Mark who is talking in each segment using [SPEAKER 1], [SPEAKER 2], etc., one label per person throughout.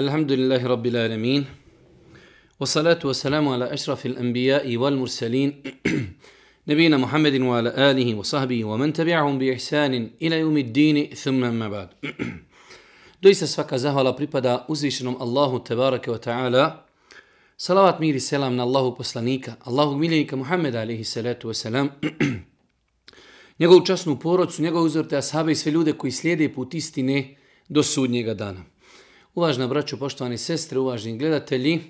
[SPEAKER 1] الحمد لله رب العالمين والصلاة والسلام على أشرف الأنبياء والمرسلين نبينا محمد وعلى آله وصحبه ومن تبعهم بإحسان إلى يوم الدين ثم ما بعد Doista svaka zahvala pripada uzvišenom Allahu tebareke wa ta'ala. Salavat mir i selam na Allahu poslanika, Allahu miljenika Muhammeda alaihi salatu wa salam. njegovu časnu porodcu, njegovu uzorte ashabe i sve ljude koji slijede put istine do sudnjega dana. Uvažna braćo, poštovani sestre, uvažni gledatelji,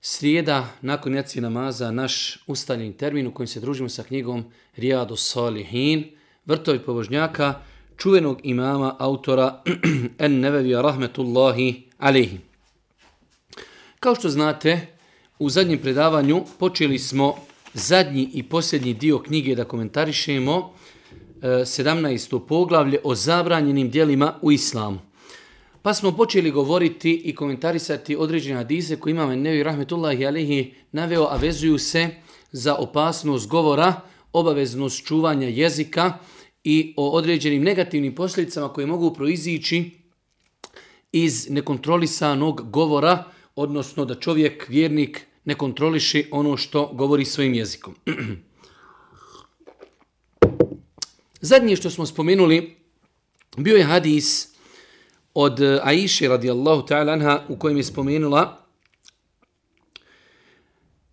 [SPEAKER 1] srijeda nakon jaci namaza, naš ustaljeni termin u kojem se družimo sa knjigom Rijadu Salihin, vrtovi pobožnjaka, čuvenog imama, autora En Nevevija Rahmetullahi Alehi. Kao što znate, u zadnjem predavanju počeli smo zadnji i posljednji dio knjige da komentarišemo eh, 17. Poglavlje o zabranjenim dijelima u islamu. Pa smo počeli govoriti i komentarisati određene hadise koje imame Nevi Rahmetullahi Alehi naveo, a vezuju se za opasnost govora, obaveznost čuvanja jezika i o određenim negativnim posljedicama koje mogu proizići iz nekontrolisanog govora, odnosno da čovjek, vjernik, ne kontroliši ono što govori svojim jezikom. Zadnje što smo spomenuli bio je hadis od eh, Aiše radijallahu ta'ala anha u kojem je spomenula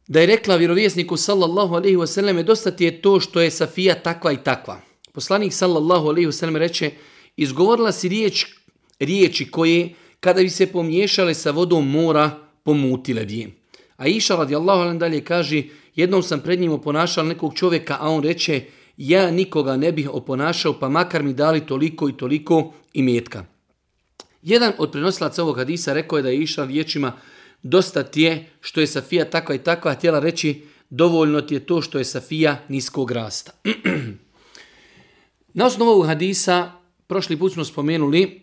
[SPEAKER 1] da je rekla vjerovjesniku sallallahu alaihi wasallam dosta ti je to što je Safija takva i takva. Poslanik sallallahu alaihi wasallam reče izgovorila si riječ, riječi koje kada bi se pomiješale sa vodom mora pomutile bi A iša radijallahu anha dalje kaže jednom sam pred njim oponašao nekog čovjeka a on reče ja nikoga ne bih oponašao pa makar mi dali toliko i toliko imetka. Jedan od prenosilaca ovog hadisa rekao je da je išao riječima dosta ti je što je Safija takva i takva, htjela reći dovoljno ti je to što je Safija niskog rasta. Na osnovu ovog hadisa, prošli put smo spomenuli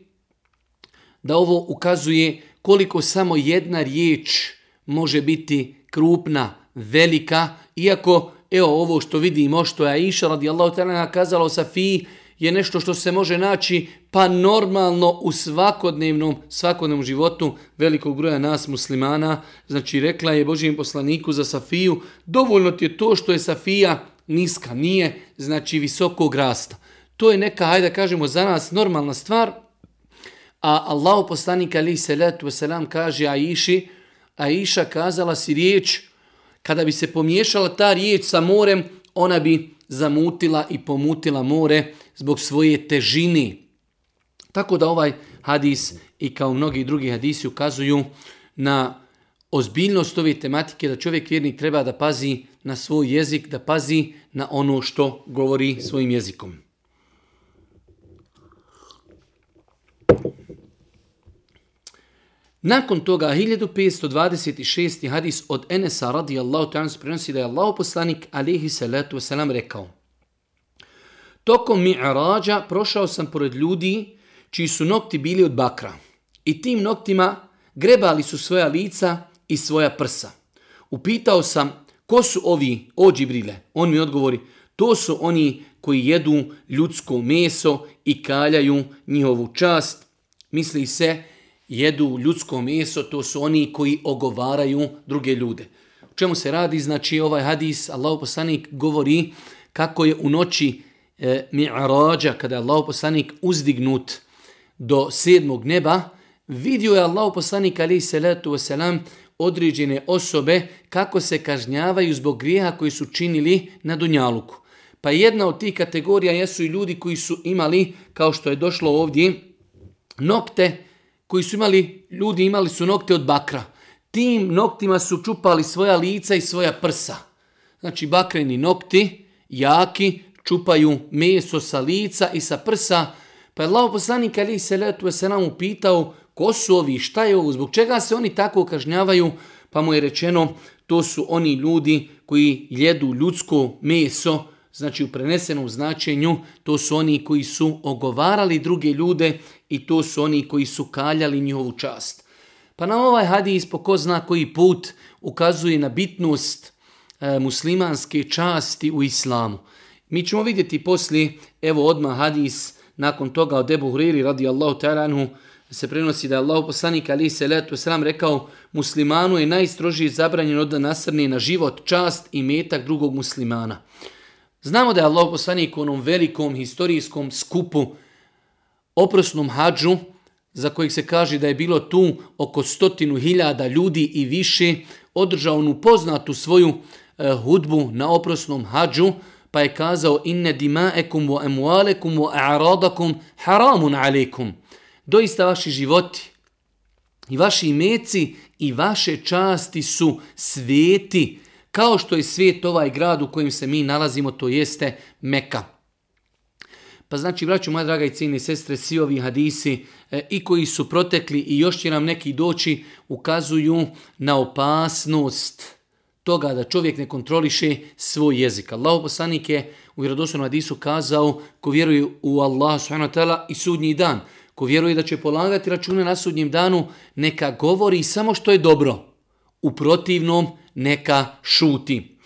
[SPEAKER 1] da ovo ukazuje koliko samo jedna riječ može biti krupna, velika, iako evo ovo što vidimo, što je Aisha radijallahu ta'ala kazala o Safiji, je nešto što se može naći pa normalno u svakodnevnom, svakodnevnom životu velikog broja nas muslimana. Znači rekla je Božijem poslaniku za Safiju, dovoljno ti je to što je Safija niska, nije znači visokog rasta. To je neka, hajde da kažemo, za nas normalna stvar, a Allah poslanik ali se letu selam kaže Aiši, Aiša kazala si riječ, kada bi se pomiješala ta riječ sa morem, ona bi zamutila i pomutila more zbog svoje težine. Tako da ovaj hadis i kao mnogi drugi hadisi ukazuju na ozbiljnost ove tematike da čovjek vjernik treba da pazi na svoj jezik, da pazi na ono što govori svojim jezikom. Nakon toga 1526. hadis od Enesa radijallahu ta'ala prenosi da je Allah poslanik alihi salatu wasalam rekao Tokom mi'rađa prošao sam pored ljudi čiji su nokti bili od bakra i tim noktima grebali su svoja lica i svoja prsa. Upitao sam ko su ovi o Džibrile? On mi odgovori to su oni koji jedu ljudsko meso i kaljaju njihovu čast. Misli se jedu ljudsko meso, to su oni koji ogovaraju druge ljude. U čemu se radi? Znači ovaj hadis, Allah poslanik govori kako je u noći e, mi'rađa, kada je Allah poslanik uzdignut do sedmog neba, vidio je Allah poslanik ali salatu wasalam određene osobe kako se kažnjavaju zbog grijeha koji su činili na Dunjaluku. Pa jedna od tih kategorija jesu i ljudi koji su imali, kao što je došlo ovdje, nokte koji su imali, ljudi imali su nokte od bakra. Tim noktima su čupali svoja lica i svoja prsa. Znači bakreni nokti, jaki, čupaju meso sa lica i sa prsa. Pa je Allah poslanik ali se letu se nam upitao ko su ovi, šta je ovo, zbog čega se oni tako kažnjavaju. Pa mu je rečeno to su oni ljudi koji jedu ljudsko meso, znači u prenesenom značenju, to su oni koji su ogovarali druge ljude i to su oni koji su kaljali njihovu čast. Pa na ovaj hadis po ko zna koji put ukazuje na bitnost e, muslimanske časti u islamu. Mi ćemo vidjeti poslije, evo odmah hadis, nakon toga od Ebu Huriri radi Allahu ta'ala se prenosi da je Allah poslanik ali se letu sram rekao muslimanu je najstrožije zabranjeno da nasrne na život, čast i metak drugog muslimana. Znamo da je Allah poslanik u onom velikom historijskom skupu oprosnom hađu, za kojeg se kaže da je bilo tu oko stotinu hiljada ljudi i više, održao onu poznatu svoju e, hudbu na oprosnom hađu, pa je kazao inne dima'ekum wa emualekum wa a'radakum haramun alaikum. Doista vaši životi i vaši imeci i vaše časti su sveti, kao što je svijet ovaj grad u kojem se mi nalazimo, to jeste Meka. Pa znači, braću moja draga i cijene sestre, svi ovi hadisi e, i koji su protekli i još će nam neki doći, ukazuju na opasnost toga da čovjek ne kontroliše svoj jezik. Allahu poslanik je u vjerodostojnom hadisu kazao ko vjeruje u Allaha subhanahu taala i sudnji dan, ko vjeruje da će polagati račune na sudnjem danu, neka govori samo što je dobro. U protivnom, neka šuti.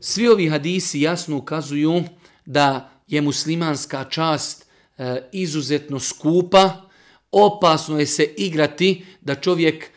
[SPEAKER 1] Svi ovi hadisi jasno ukazuju da je muslimanska čast e, izuzetno skupa, opasno je se igrati da čovjek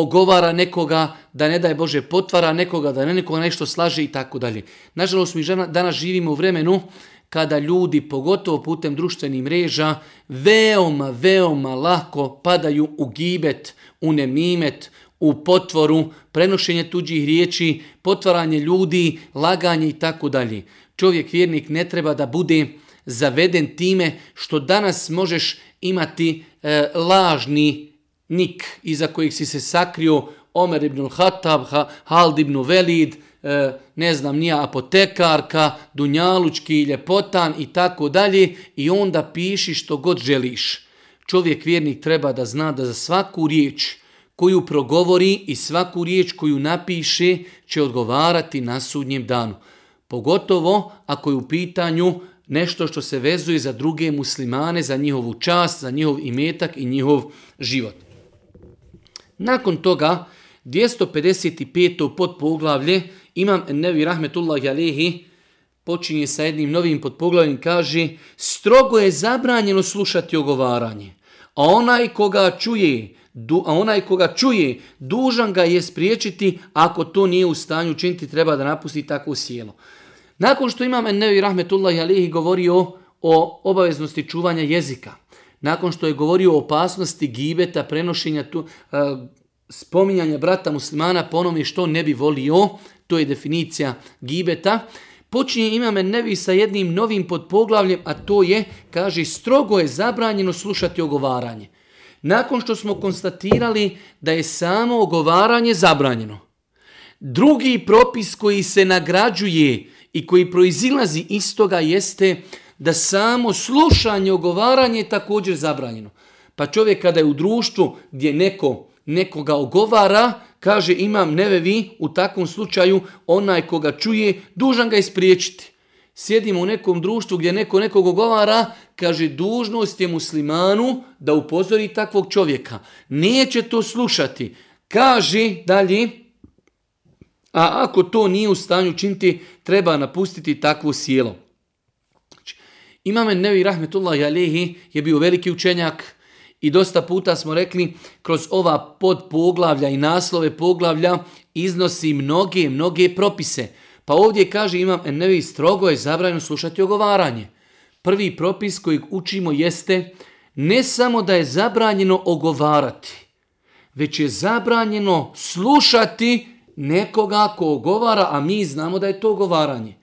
[SPEAKER 1] ogovara nekoga, da ne daje Bože potvara nekoga, da ne nekoga nešto slaže i tako dalje. Nažalost, mi žena, danas živimo u vremenu kada ljudi, pogotovo putem društvenih mreža, veoma, veoma lako padaju u gibet, u nemimet, u potvoru, prenošenje tuđih riječi, potvaranje ljudi, laganje i tako dalje. Čovjek vjernik ne treba da bude zaveden time što danas možeš imati e, lažni nik iza kojih si se sakrio Omer ibn Khattab, Hald ibn Velid, e, ne znam, nija apotekarka, Dunjalučki, Ljepotan i tako dalje i onda piši što god želiš. Čovjek vjernik treba da zna da za svaku riječ koju progovori i svaku riječ koju napiše će odgovarati na sudnjem danu. Pogotovo ako je u pitanju nešto što se vezuje za druge muslimane, za njihovu čast, za njihov imetak i njihov život. Nakon toga, 255. podpoglavlje, imam Nevi Rahmetullah Jalehi, počinje sa jednim novim podpoglavljem, kaže, strogo je zabranjeno slušati ogovaranje, a onaj koga čuje, du, a onaj koga čuje, dužan ga je spriječiti, ako to nije u stanju činiti, treba da napusti takvo sjelo. Nakon što imam Nevi Rahmetullah Jalehi govorio o obaveznosti čuvanja jezika, nakon što je govorio o opasnosti gibeta, prenošenja tu, e, spominjanja brata muslimana po onome što ne bi volio, to je definicija gibeta, počinje imame nevi sa jednim novim podpoglavljem, a to je, kaže, strogo je zabranjeno slušati ogovaranje. Nakon što smo konstatirali da je samo ogovaranje zabranjeno, drugi propis koji se nagrađuje i koji proizilazi iz toga jeste da samo slušanje ogovaranje je također zabranjeno. Pa čovjek kada je u društvu gdje neko nekoga ogovara, kaže imam nevevi, u takvom slučaju onaj koga čuje, dužan ga ispriječiti. Sjedimo u nekom društvu gdje neko nekog ogovara, kaže dužnost je muslimanu da upozori takvog čovjeka. Neće to slušati. Kaže dalje, a ako to nije u stanju činiti, treba napustiti takvo sjelo. Imam Nevi Rahmetullah Jalehi je bio veliki učenjak, I dosta puta smo rekli, kroz ova podpoglavlja i naslove poglavlja iznosi mnoge, mnoge propise. Pa ovdje kaže imam nevi strogo je zabranjeno slušati ogovaranje. Prvi propis kojeg učimo jeste ne samo da je zabranjeno ogovarati, već je zabranjeno slušati nekoga ko ogovara, a mi znamo da je to ogovaranje.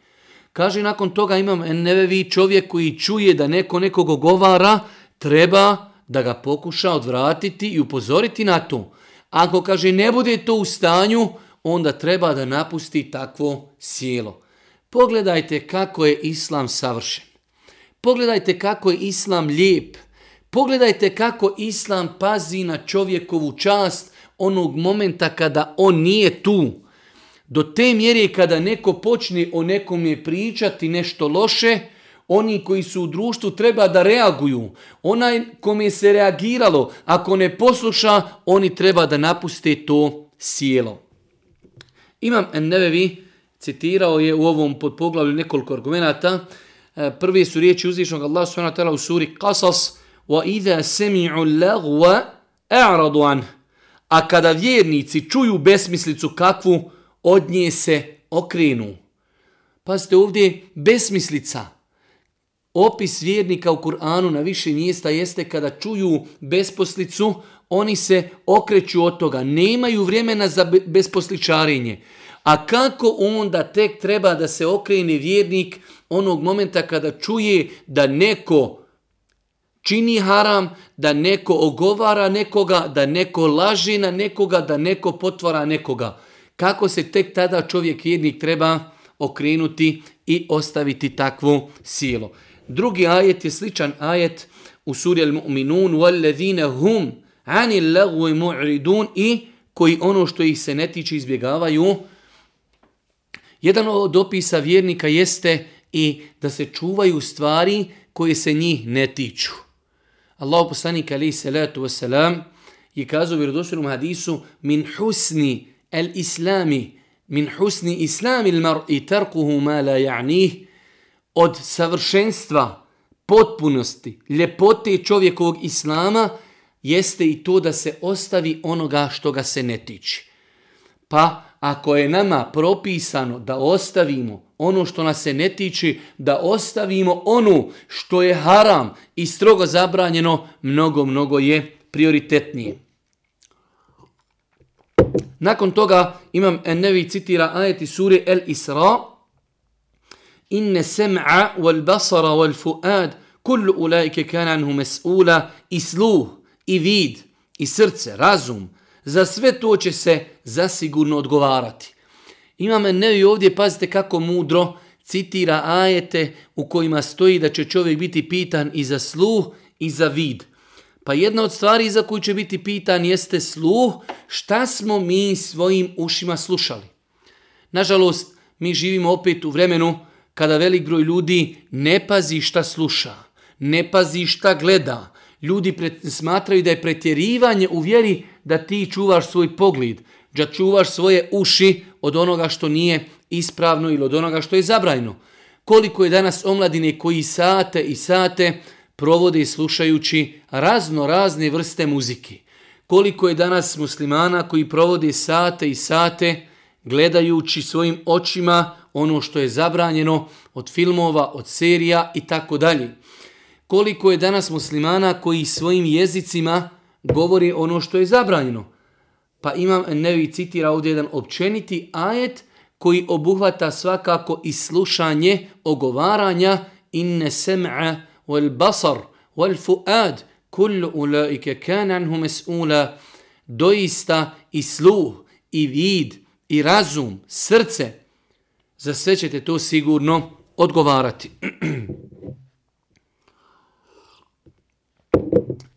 [SPEAKER 1] Kaže nakon toga imam nevevi čovjek koji čuje da neko nekog ogovara, treba da ga pokuša odvratiti i upozoriti na to. Ako kaže ne bude to u stanju, onda treba da napusti takvo sjelo. Pogledajte kako je islam savršen. Pogledajte kako je islam lijep. Pogledajte kako islam pazi na čovjekovu čast onog momenta kada on nije tu. Do te mjere kada neko počne o nekom je pričati nešto loše, oni koji su u društvu treba da reaguju. Onaj kome se reagiralo, ako ne posluša, oni treba da napuste to sjelo. Imam Nevevi citirao je u ovom podpoglavlju nekoliko argumenta. E, prvi su riječi uzvišnog Allah s.w.t. u suri Qasas وَإِذَا سَمِعُوا اللَّغْوَ أَعْرَضُ عَنْهُ A kada vjernici čuju besmislicu kakvu, od nje se okrenu. Pazite ovdje, besmislica. Opis vjernika u Kur'anu na više mjesta jeste kada čuju besposlicu, oni se okreću od toga. Nemaju vremena za besposličarenje. A kako onda tek treba da se okrene vjernik onog momenta kada čuje da neko čini haram, da neko ogovara nekoga, da neko laži na nekoga, da neko potvara nekoga Kako se tek tada čovjek vjernik treba okrenuti i ostaviti takvu silu. Drugi ajet je sličan ajet u suri Al-Mu'minun وَالَّذِينَ هُمْ عَنِ اللَّغُوِ مُعْرِدُونَ i koji ono što ih se ne tiče izbjegavaju. Jedan od opisa vjernika jeste i da se čuvaju stvari koje se njih ne tiču. Allah poslanik alaihi salatu wasalam je kazao u vjerodostojnom hadisu min husni al-islami, min husni islami il mar'i tarkuhu ma la ja'nih od savršenstva, potpunosti, ljepote čovjekovog islama jeste i to da se ostavi onoga što ga se ne tiče. Pa ako je nama propisano da ostavimo ono što nas se ne tiče, da ostavimo ono što je haram i strogo zabranjeno, mnogo, mnogo je prioritetnije. Nakon toga imam Ennevi citira ajeti suri El Isra. Inne sem'a wal basara wal fuad kullu ulaike kana anhu mes'ula i sluh, i vid, i srce, razum. Za sve to će se zasigurno odgovarati. Imam Ennevi ovdje, pazite kako mudro, citira ajete u kojima stoji da će čovjek biti pitan i za sluh i za vid. Pa jedna od stvari za koju će biti pitan jeste sluh, šta smo mi svojim ušima slušali. Nažalost, mi živimo opet u vremenu kada velik broj ljudi ne pazi šta sluša, ne pazi šta gleda. Ljudi pret, smatraju da je pretjerivanje u vjeri da ti čuvaš svoj pogled, da čuvaš svoje uši od onoga što nije ispravno ili od onoga što je zabrajno. Koliko je danas omladine koji sate i sate provode slušajući razno razne vrste muzike. Koliko je danas muslimana koji provode sate i sate gledajući svojim očima ono što je zabranjeno od filmova, od serija i tako dalje. Koliko je danas muslimana koji svojim jezicima govori ono što je zabranjeno. Pa imam nevi citira ovdje jedan općeniti ajet koji obuhvata svakako i slušanje ogovaranja inne sem'a والبصر والفؤاد كل أولئك كان عنه مسؤولا doista i sluh, i vid, i razum, srce, za sve ćete to sigurno odgovarati.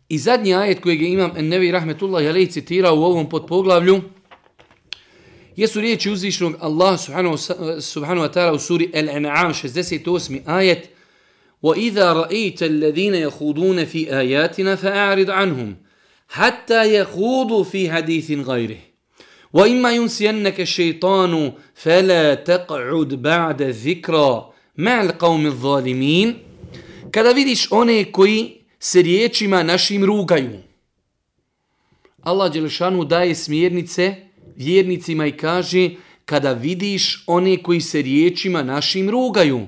[SPEAKER 1] I zadnji ajet kojeg imam Nevi Rahmetullah Jalej citirao u ovom podpoglavlju jesu riječi uzvišnog Allah subhanahu, subhanahu wa ta'ala u suri Al-An'am 68. ajet وإذا رأيت الذين يخوضون في آياتنا فأعرض عنهم حتى يخوضوا في حديث غيره وإما ينسينك الشيطان فلا تقعد بعد الذكرى مع القوم الظالمين kada vidiš one koji se riječima našim rugaju. Allah Đelešanu daje smjernice vjernicima i kaže kada vidiš one koji se riječima našim rugaju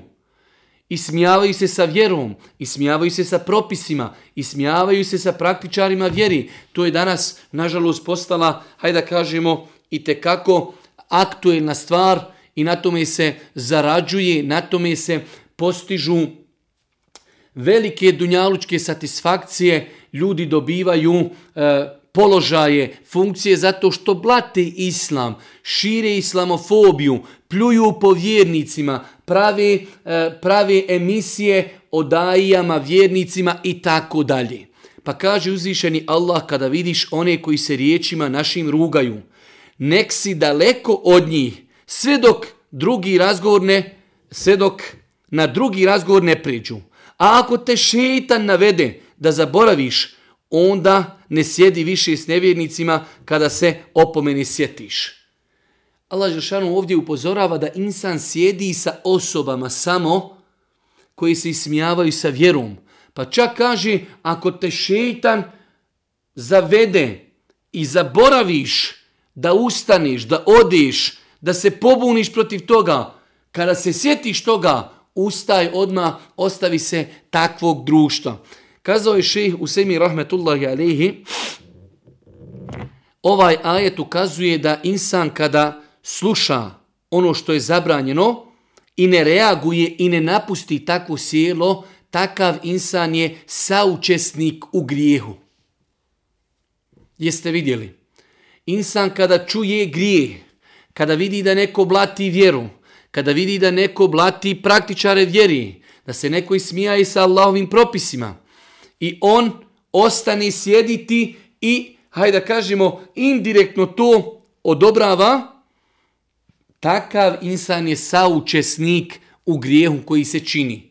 [SPEAKER 1] i smijavaju se sa vjerom, i smijavaju se sa propisima, i smijavaju se sa praktičarima vjeri. To je danas, nažalost, postala, hajde da kažemo, i te kako aktuelna stvar i na tome se zarađuje, na tome se postižu velike dunjalučke satisfakcije, ljudi dobivaju e, položaje, funkcije zato što blate islam, šire islamofobiju, pljuju po vjernicima, pravi, e, pravi emisije o dajijama, vjernicima i tako dalje. Pa kaže uzvišeni Allah kada vidiš one koji se riječima našim rugaju, nek si daleko od njih, sve dok drugi razgovor ne, sve dok na drugi razgovor ne priđu. A ako te šeitan navede da zaboraviš, onda ne sjedi više s nevjernicima kada se opomeni sjetiš. Allah Žešanu ovdje upozorava da insan sjedi sa osobama samo koji se ismijavaju sa vjerom. Pa čak kaže, ako te šeitan zavede i zaboraviš da ustaneš, da odeš, da se pobuniš protiv toga, kada se sjetiš toga, ustaj odma ostavi se takvog društva. Kazao je šejh Usemi rahmetullahi Alehi, Ovaj ajet ukazuje da insan kada sluša ono što je zabranjeno i ne reaguje i ne napusti takvo sjelo, takav insan je saučesnik u grijehu. Jeste vidjeli? Insan kada čuje grijeh, kada vidi da neko blati vjeru, kada vidi da neko blati praktičare vjeri, da se neko ismija i sa Allahovim propisima i on ostane sjediti i, hajde da kažemo, indirektno to odobrava, takav insan je saučesnik u grijehu koji se čini.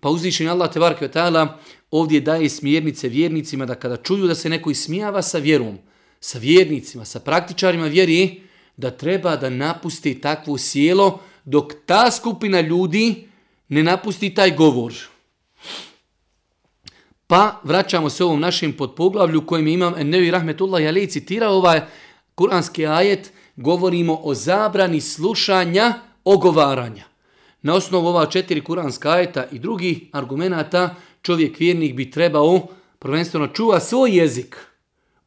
[SPEAKER 1] Pa uzvišen Allah te barke ta'ala ovdje daje smjernice vjernicima da kada čuju da se neko ismijava sa vjerom, sa vjernicima, sa praktičarima vjeri, da treba da napusti takvo sjelo dok ta skupina ljudi ne napusti taj govor. Pa vraćamo se ovom našem podpoglavlju kojim imam Ennevi Rahmetullah Jalej citirao ovaj kuranski ajet, govorimo o zabrani slušanja, ogovaranja. Na osnovu ova četiri kuranska ajeta i drugih argumenata čovjek vjernik bi trebao prvenstveno čuva svoj jezik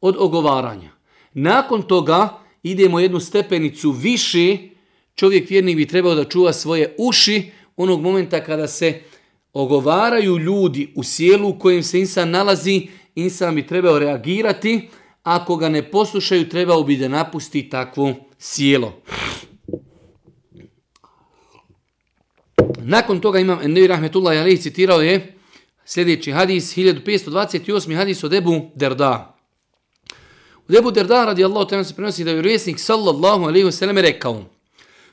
[SPEAKER 1] od ogovaranja. Nakon toga idemo jednu stepenicu više, čovjek vjernik bi trebao da čuva svoje uši onog momenta kada se ogovaraju ljudi u sjelu u kojem se insan nalazi, insan bi trebao reagirati, ako ga ne poslušaju trebao bi da napusti takvo sjelo. Nakon toga imam Ennevi Rahmetullah Jalih citirao je sljedeći hadis, 1528. hadis od Ebu Derda. Od Ebu Derda radijallahu ta'ala se prenosi da je vjerovjesnik sallallahu alaihi wa rekao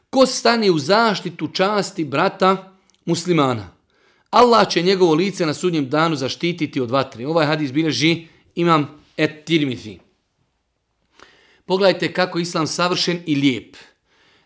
[SPEAKER 1] ko stane u zaštitu časti brata muslimana, Allah će njegovo lice na sudnjem danu zaštititi od vatre. Ovaj hadis bileži imam et tirmithi. Pogledajte kako islam savršen i lijep.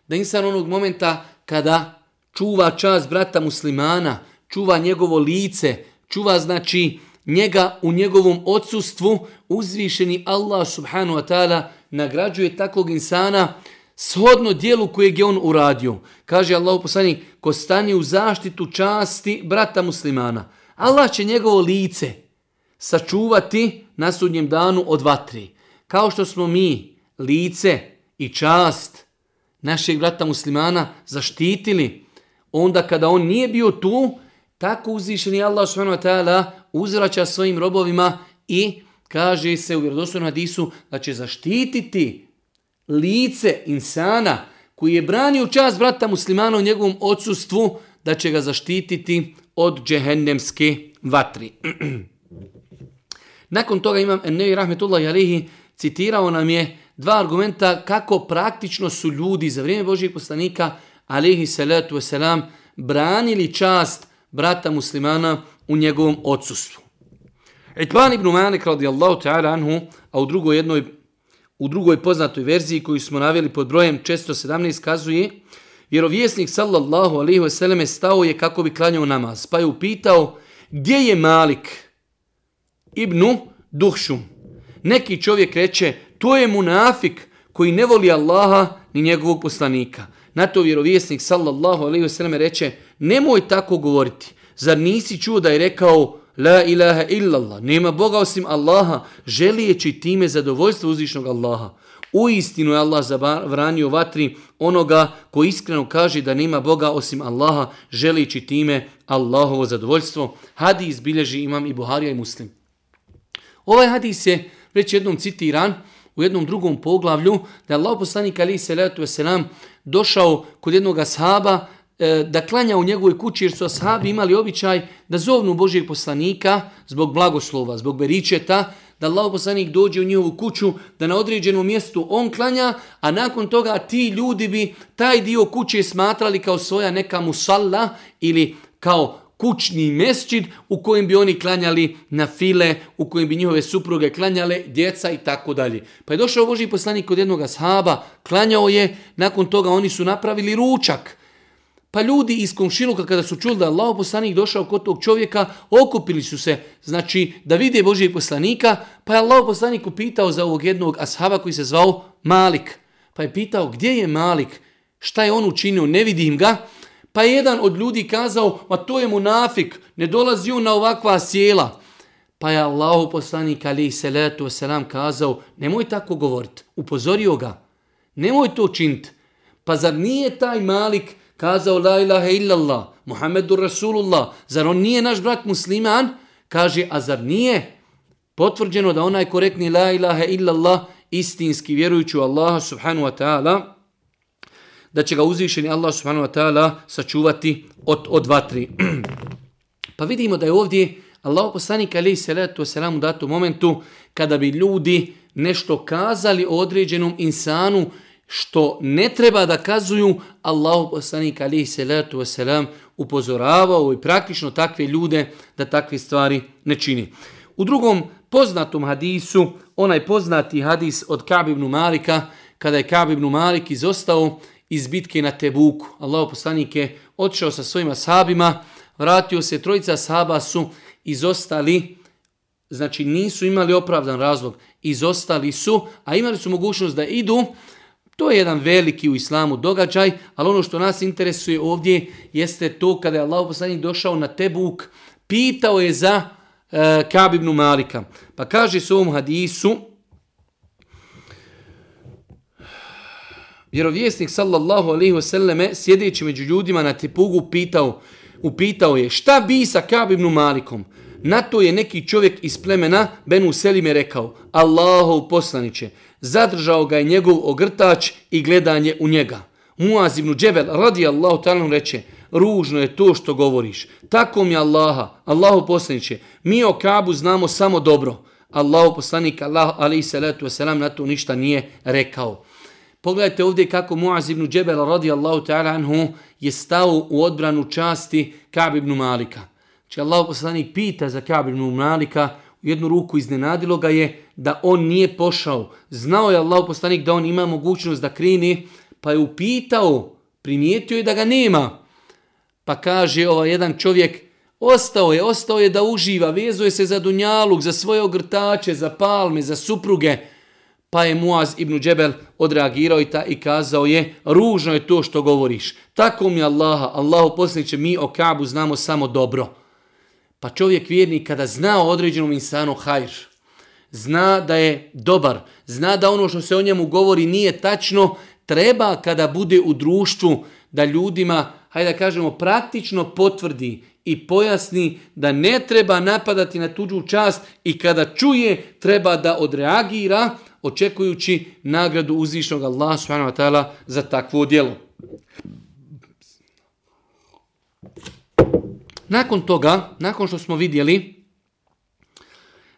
[SPEAKER 1] Da insan onog momenta kada čuva čast brata muslimana, čuva njegovo lice, čuva znači njega u njegovom odsustvu, uzvišeni Allah subhanu wa ta'ala nagrađuje takvog insana shodno dijelu kojeg je on uradio. Kaže Allah poslanik, ko stani u zaštitu časti brata muslimana, Allah će njegovo lice sačuvati na sudnjem danu od vatri. Kao što smo mi lice i čast našeg brata muslimana zaštitili, onda kada on nije bio tu, tako uzvišeni Allah subhanahu wa ta'ala uzvraća svojim robovima i kaže se u vjerodostojnom hadisu da će zaštititi lice insana koji je branio čast brata muslimana u njegovom odsustvu da će ga zaštititi od džehennemske vatri. Nakon toga imam Ennevi Rahmetullah Jalihi citirao nam je dva argumenta kako praktično su ljudi za vrijeme Božijeg poslanika alihi salatu wasalam branili čast brata muslimana u njegovom odsustvu. Itban ibn Malik radijallahu ta'ala anhu, a u drugoj jednoj u drugoj poznatoj verziji koju smo naveli pod brojem 417 kazuje, vjerovjesnik sallallahu alaihi wasallam stao je kako bi klanjao namaz, pa je upitao gdje je Malik ibn Duhšum. Neki čovjek reče, to je munafik koji ne voli Allaha ni njegovog poslanika. Na to vjerovjesnik sallallahu alaihi wasallam reče, nemoj tako govoriti. Zar nisi čuo da je rekao La ilaha illallah, nema Boga osim Allaha, želijeći time zadovoljstvo uzvišnog Allaha. U istinu je Allah zabranio vatri onoga ko iskreno kaže da nema Boga osim Allaha, želijeći time Allahovo zadovoljstvo. Hadis bilježi imam i Buharija i Muslim. Ovaj hadis je već jednom citiran u jednom drugom poglavlju da je Allah poslanik ali se letu selam došao kod jednog ashaba e, da klanja u njegovoj kući jer su ashabi imali običaj da zovnu Božijeg poslanika zbog blagoslova, zbog beričeta, da Allah poslanik dođe u njihovu kuću, da na određenom mjestu on klanja, a nakon toga ti ljudi bi taj dio kuće smatrali kao svoja neka musalla ili kao kućni mesčid u kojem bi oni klanjali na file, u kojem bi njihove supruge klanjale, djeca i tako dalje. Pa je došao Božji poslanik kod jednog ashaba, klanjao je, nakon toga oni su napravili ručak, Pa ljudi iz komšiluka kada su čuli da je Allah poslanik došao kod tog čovjeka, okupili su se, znači da vide Božijeg poslanika, pa je Allah poslanik upitao za ovog jednog ashaba koji se zvao Malik. Pa je pitao gdje je Malik, šta je on učinio, ne vidim ga. Pa je jedan od ljudi kazao, ma to je munafik, ne dolazi on na ovakva sjela. Pa je Allahu poslanik ali salatu wasalam kazao, nemoj tako govoriti, upozorio ga, nemoj to činiti. Pa zar nije taj Malik kazao la ilaha illallah, Muhammedu Rasulullah, zar on nije naš brat musliman? Kaže, a zar nije potvrđeno da onaj korektni la ilaha illallah, istinski vjerujući u Allaha subhanu wa ta'ala, da će ga uzvišeni Allah subhanahu wa ta'ala sačuvati od, od vatri. pa vidimo da je ovdje Allah poslanik alaihi salatu wasalam u datom momentu kada bi ljudi nešto kazali o određenom insanu, što ne treba da kazuju, Allahu poslanik alaihi salatu wasalam upozoravao i praktično takve ljude da takve stvari ne čini. U drugom poznatom hadisu, onaj poznati hadis od Ka'b ibn Malika, kada je Ka'b ibn Malik izostao iz bitke na Tebuku. Allahu poslanik je odšao sa svojima sahabima, vratio se, trojica sahaba su izostali, znači nisu imali opravdan razlog, izostali su, a imali su mogućnost da idu, To je jedan veliki u islamu događaj, ali ono što nas interesuje ovdje jeste to kada je Allah poslanik došao na Tebuk, pitao je za eh, e, Kabibnu Malika. Pa kaže se u ovom hadisu, vjerovjesnik sallallahu alaihi wasallame sjedeći među ljudima na Tepugu pitao, upitao je šta bi sa Kab ibn Malikom? Na to je neki čovjek iz plemena Benu Selime rekao, Allahov poslaniće, zadržao ga je njegov ogrtač i gledanje u njega. Muaz ibn Džebel radijallahu ta'ala reče, ružno je to što govoriš. Tako mi Allaha, Allahu poslaniće, mi o Kabu znamo samo dobro. Allahu poslanik, Allah, alaihi salatu wasalam, na to ništa nije rekao. Pogledajte ovdje kako Muaz ibn Džebel radijallahu ta'ala anhu je stao u odbranu časti Kab ibn Malika. Znači, Či Allah poslanik pita za Kab ibn Malika, u jednu ruku iznenadilo ga je da on nije pošao. Znao je Allah poslanik da on ima mogućnost da krini, pa je upitao, primijetio je da ga nema. Pa kaže ovaj jedan čovjek, ostao je, ostao je da uživa, vezuje se za dunjaluk, za svoje ogrtače, za palme, za supruge. Pa je Muaz ibn Džebel odreagirao i, ta, i kazao je, ružno je to što govoriš. Tako mi Allaha, Allahu poslaniće, mi o Kabu znamo samo dobro. Pa čovjek vjerni kada zna o određenom insanu hajr, zna da je dobar, zna da ono što se o njemu govori nije tačno, treba kada bude u društvu da ljudima, hajde da kažemo, praktično potvrdi i pojasni da ne treba napadati na tuđu čast i kada čuje treba da odreagira očekujući nagradu uzvišnog Allah subhanahu wa ta'ala za takvo djelo. Nakon toga, nakon što smo vidjeli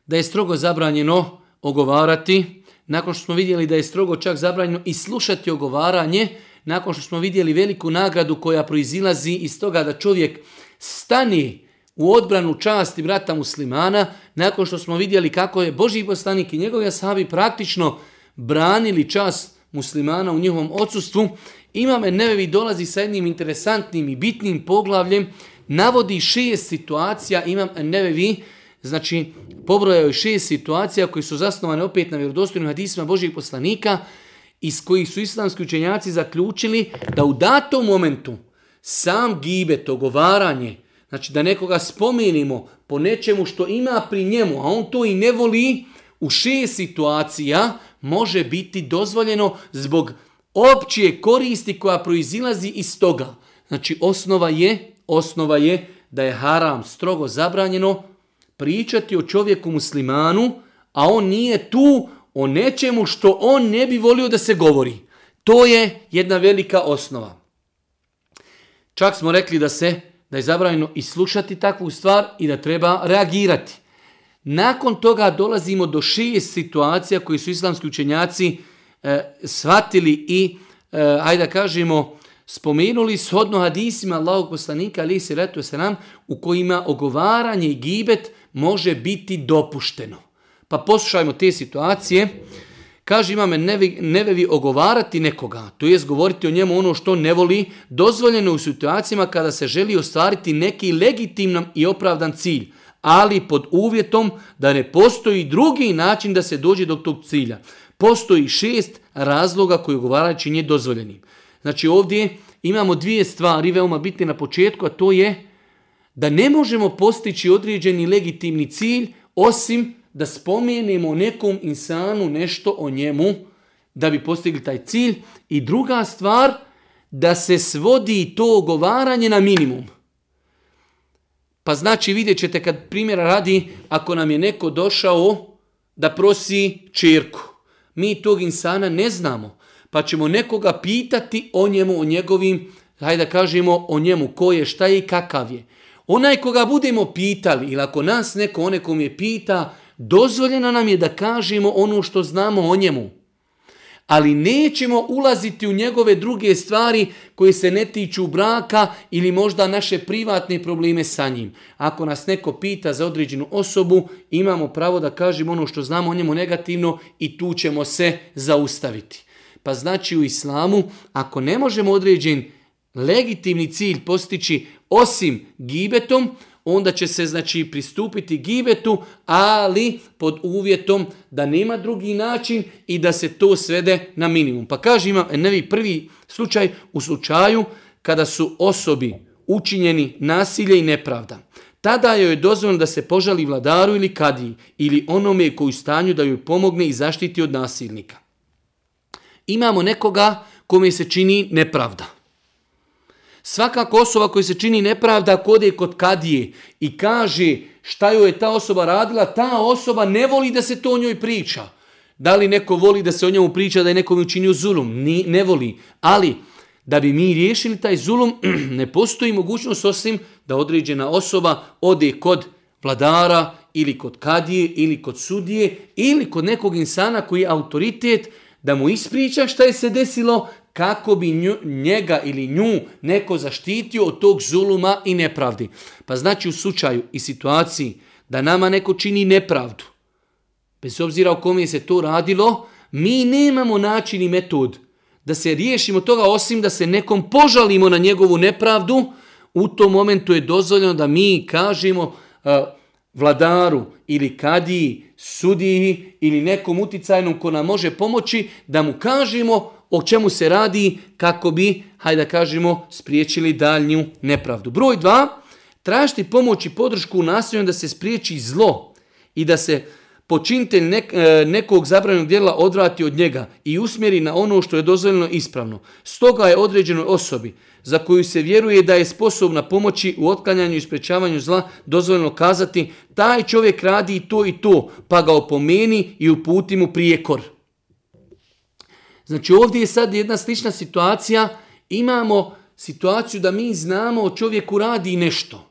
[SPEAKER 1] da je strogo zabranjeno ogovarati, nakon što smo vidjeli da je strogo čak zabranjeno i slušati ogovaranje, nakon što smo vidjeli veliku nagradu koja proizilazi iz toga da čovjek stani u odbranu časti brata muslimana, nakon što smo vidjeli kako je Boži poslanik i njegovi ashabi praktično branili čas muslimana u njihovom odsustvu, imame nevevi dolazi sa jednim interesantnim i bitnim poglavljem navodi šest situacija, imam nevevi, znači pobrojao je šest situacija koji su zasnovane opet na vjerodostojnim hadisima Božih poslanika, iz kojih su islamski učenjaci zaključili da u datom momentu sam gibe, to govaranje, znači da nekoga spomenimo po nečemu što ima pri njemu, a on to i ne voli, u šest situacija može biti dozvoljeno zbog općije koristi koja proizilazi iz toga. Znači osnova je osnova je da je haram strogo zabranjeno pričati o čovjeku muslimanu, a on nije tu o nečemu što on ne bi volio da se govori. To je jedna velika osnova. Čak smo rekli da se da je zabranjeno i slušati takvu stvar i da treba reagirati. Nakon toga dolazimo do šest situacija koji su islamski učenjaci e, shvatili i, e, ajde da kažemo, spomenuli shodno hadisima Allahog poslanika ali se retu se nam u kojima ogovaranje i gibet može biti dopušteno. Pa poslušajmo te situacije. Kaže imame nevi, nevevi ogovarati nekoga, to jest govoriti o njemu ono što ne voli, dozvoljeno u situacijama kada se želi ostvariti neki legitimnan i opravdan cilj, ali pod uvjetom da ne postoji drugi način da se dođe do tog cilja. Postoji šest razloga koji ogovarajući nije dozvoljenim. Znači ovdje imamo dvije stvari veoma bitne na početku, a to je da ne možemo postići određeni legitimni cilj osim da spomenemo nekom insanu nešto o njemu da bi postigli taj cilj. I druga stvar, da se svodi to ogovaranje na minimum. Pa znači vidjet ćete kad primjera radi, ako nam je neko došao da prosi čirku. Mi tog insana ne znamo, pa ćemo nekoga pitati o njemu, o njegovim, hajde da kažemo o njemu, ko je, šta je i kakav je. Onaj koga budemo pitali, ili ako nas neko one kom je pita, dozvoljeno nam je da kažemo ono što znamo o njemu. Ali nećemo ulaziti u njegove druge stvari koje se ne tiču braka ili možda naše privatne probleme sa njim. Ako nas neko pita za određenu osobu, imamo pravo da kažemo ono što znamo o njemu negativno i tu ćemo se zaustaviti. Pa znači u islamu, ako ne možemo određen legitimni cilj postići osim gibetom, onda će se znači pristupiti gibetu, ali pod uvjetom da nema drugi način i da se to svede na minimum. Pa kaže imam nevi prvi slučaj u slučaju kada su osobi učinjeni nasilje i nepravda. Tada joj je dozvoljeno da se požali vladaru ili kadiji ili onome koji stanju da joj pomogne i zaštiti od nasilnika. Imamo nekoga kome se čini nepravda. Svakako osoba koji se čini nepravda kod je kod kadije i kaže šta joj je ta osoba radila, ta osoba ne voli da se to o njoj priča. Da li neko voli da se o njemu priča da je nekom učinio zulum? Ni, ne voli. Ali da bi mi riješili taj zulum, ne postoji mogućnost osim da određena osoba ode kod vladara ili kod kadije ili kod sudije ili kod nekog insana koji je autoritet da mu ispriča šta je se desilo kako bi nju, njega ili nju neko zaštitio od tog zuluma i nepravdi. Pa znači u slučaju i situaciji da nama neko čini nepravdu, bez obzira o kome se to radilo, mi nemamo način i metod da se riješimo toga osim da se nekom požalimo na njegovu nepravdu, u tom momentu je dozvoljeno da mi kažemo uh, vladaru ili kadiji, sudiji ili nekom uticajnom ko nam može pomoći da mu kažemo o čemu se radi kako bi, hajde da kažemo, spriječili daljnju nepravdu. Broj dva, tražiti pomoć i podršku u nastojanju da se spriječi zlo i da se počinitelj nek, e, nekog zabranjenog dijela odvrati od njega i usmjeri na ono što je dozvoljeno ispravno. Stoga je određenoj osobi za koju se vjeruje da je sposobna pomoći u otklanjanju i sprečavanju zla dozvoljeno kazati taj čovjek radi i to i to, pa ga opomeni i uputi mu prijekor. Znači ovdje je sad jedna slična situacija, imamo situaciju da mi znamo o čovjeku radi nešto,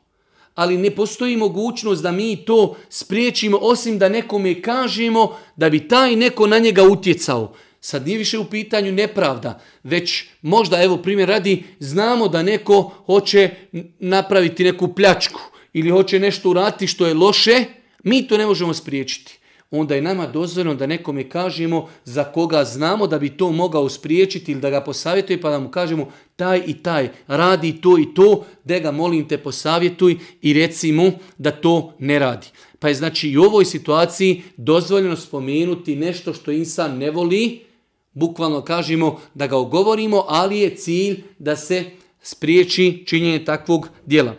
[SPEAKER 1] ali ne postoji mogućnost da mi to spriječimo osim da nekome kažemo da bi taj neko na njega utjecao. Sad nije više u pitanju nepravda, već možda, evo primjer radi, znamo da neko hoće napraviti neku pljačku ili hoće nešto urati što je loše, mi to ne možemo spriječiti onda je nama dozvoljeno da nekome kažemo za koga znamo da bi to mogao spriječiti ili da ga posavjetuje pa da mu kažemo taj i taj radi to i to, da ga molim te posavjetuj i reci mu da to ne radi. Pa je znači i u ovoj situaciji dozvoljeno spomenuti nešto što insan ne voli, bukvalno kažemo da ga ogovorimo, ali je cilj da se spriječi činjenje takvog dijela.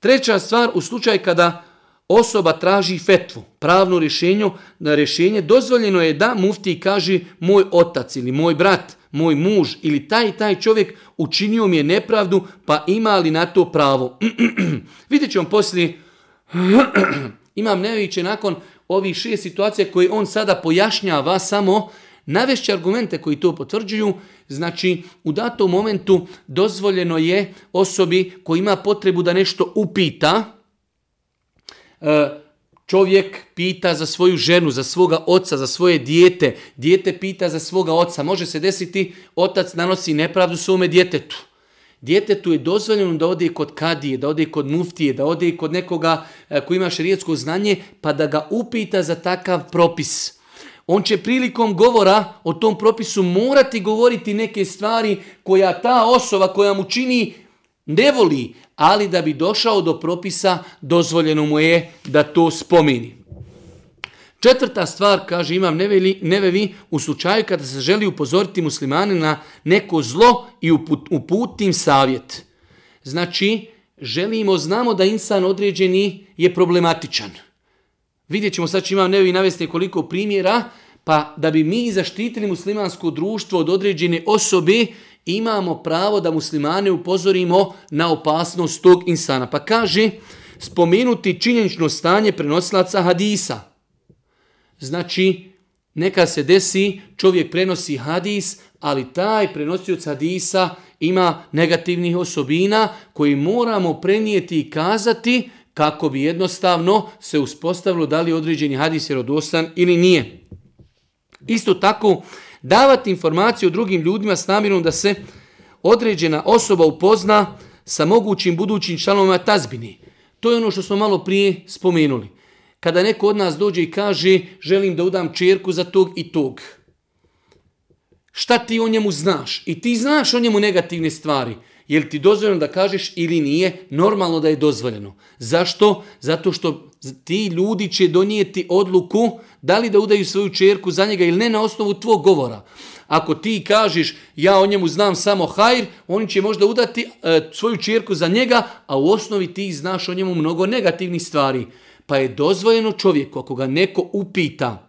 [SPEAKER 1] Treća stvar, u slučaju kada osoba traži fetvu, pravno rješenje, na rješenje, dozvoljeno je da mufti kaže moj otac ili moj brat, moj muž ili taj taj čovjek učinio mi je nepravdu, pa ima li na to pravo? Vidjet ćemo poslije, imam neviće nakon ovih šest situacija koje on sada pojašnjava samo, navešće argumente koji to potvrđuju, znači u datom momentu dozvoljeno je osobi koji ima potrebu da nešto upita, E, čovjek pita za svoju ženu, za svoga oca, za svoje dijete, dijete pita za svoga oca, može se desiti, otac nanosi nepravdu svome djetetu. Djetetu je dozvoljeno da ode kod kadije, da ode kod muftije, da ode kod nekoga e, koji ima šerijetsko znanje, pa da ga upita za takav propis. On će prilikom govora o tom propisu morati govoriti neke stvari koja ta osoba koja mu čini ne voli, ali da bi došao do propisa dozvoljeno mu je da to spomeni. Četvrta stvar, kaže imam neveli, nevevi, u slučaju kada se želi upozoriti muslimani na neko zlo i uput, uputim savjet. Znači, želimo, znamo da insan određeni je problematičan. Vidjet ćemo, sad će imam nevevi navesti koliko primjera, pa da bi mi zaštitili muslimansko društvo od određene osobe, imamo pravo da muslimane upozorimo na opasnost tog insana. Pa kaže, spomenuti činjenično stanje prenosilaca hadisa – Znači, neka se desi, čovjek prenosi hadis, ali taj prenosioc hadisa ima negativnih osobina koji moramo prenijeti i kazati kako bi jednostavno se uspostavilo da li određeni hadis je rodostan ili nije. Isto tako, davati informaciju o drugim ljudima s namjerom da se određena osoba upozna sa mogućim budućim članovima tazbini. To je ono što smo malo prije spomenuli. Kada neko od nas dođe i kaže želim da udam čerku za tog i tog. Šta ti o njemu znaš? I ti znaš o njemu negativne stvari. Je li ti dozvoljeno da kažeš ili nije? Normalno da je dozvoljeno. Zašto? Zato što ti ljudi će donijeti odluku da li da udaju svoju čerku za njega ili ne na osnovu tvog govora. Ako ti kažeš ja o njemu znam samo hajr, oni će možda udati e, svoju čerku za njega, a u osnovi ti znaš o njemu mnogo negativnih stvari. Pa je dozvoljeno čovjeku, ako ga neko upita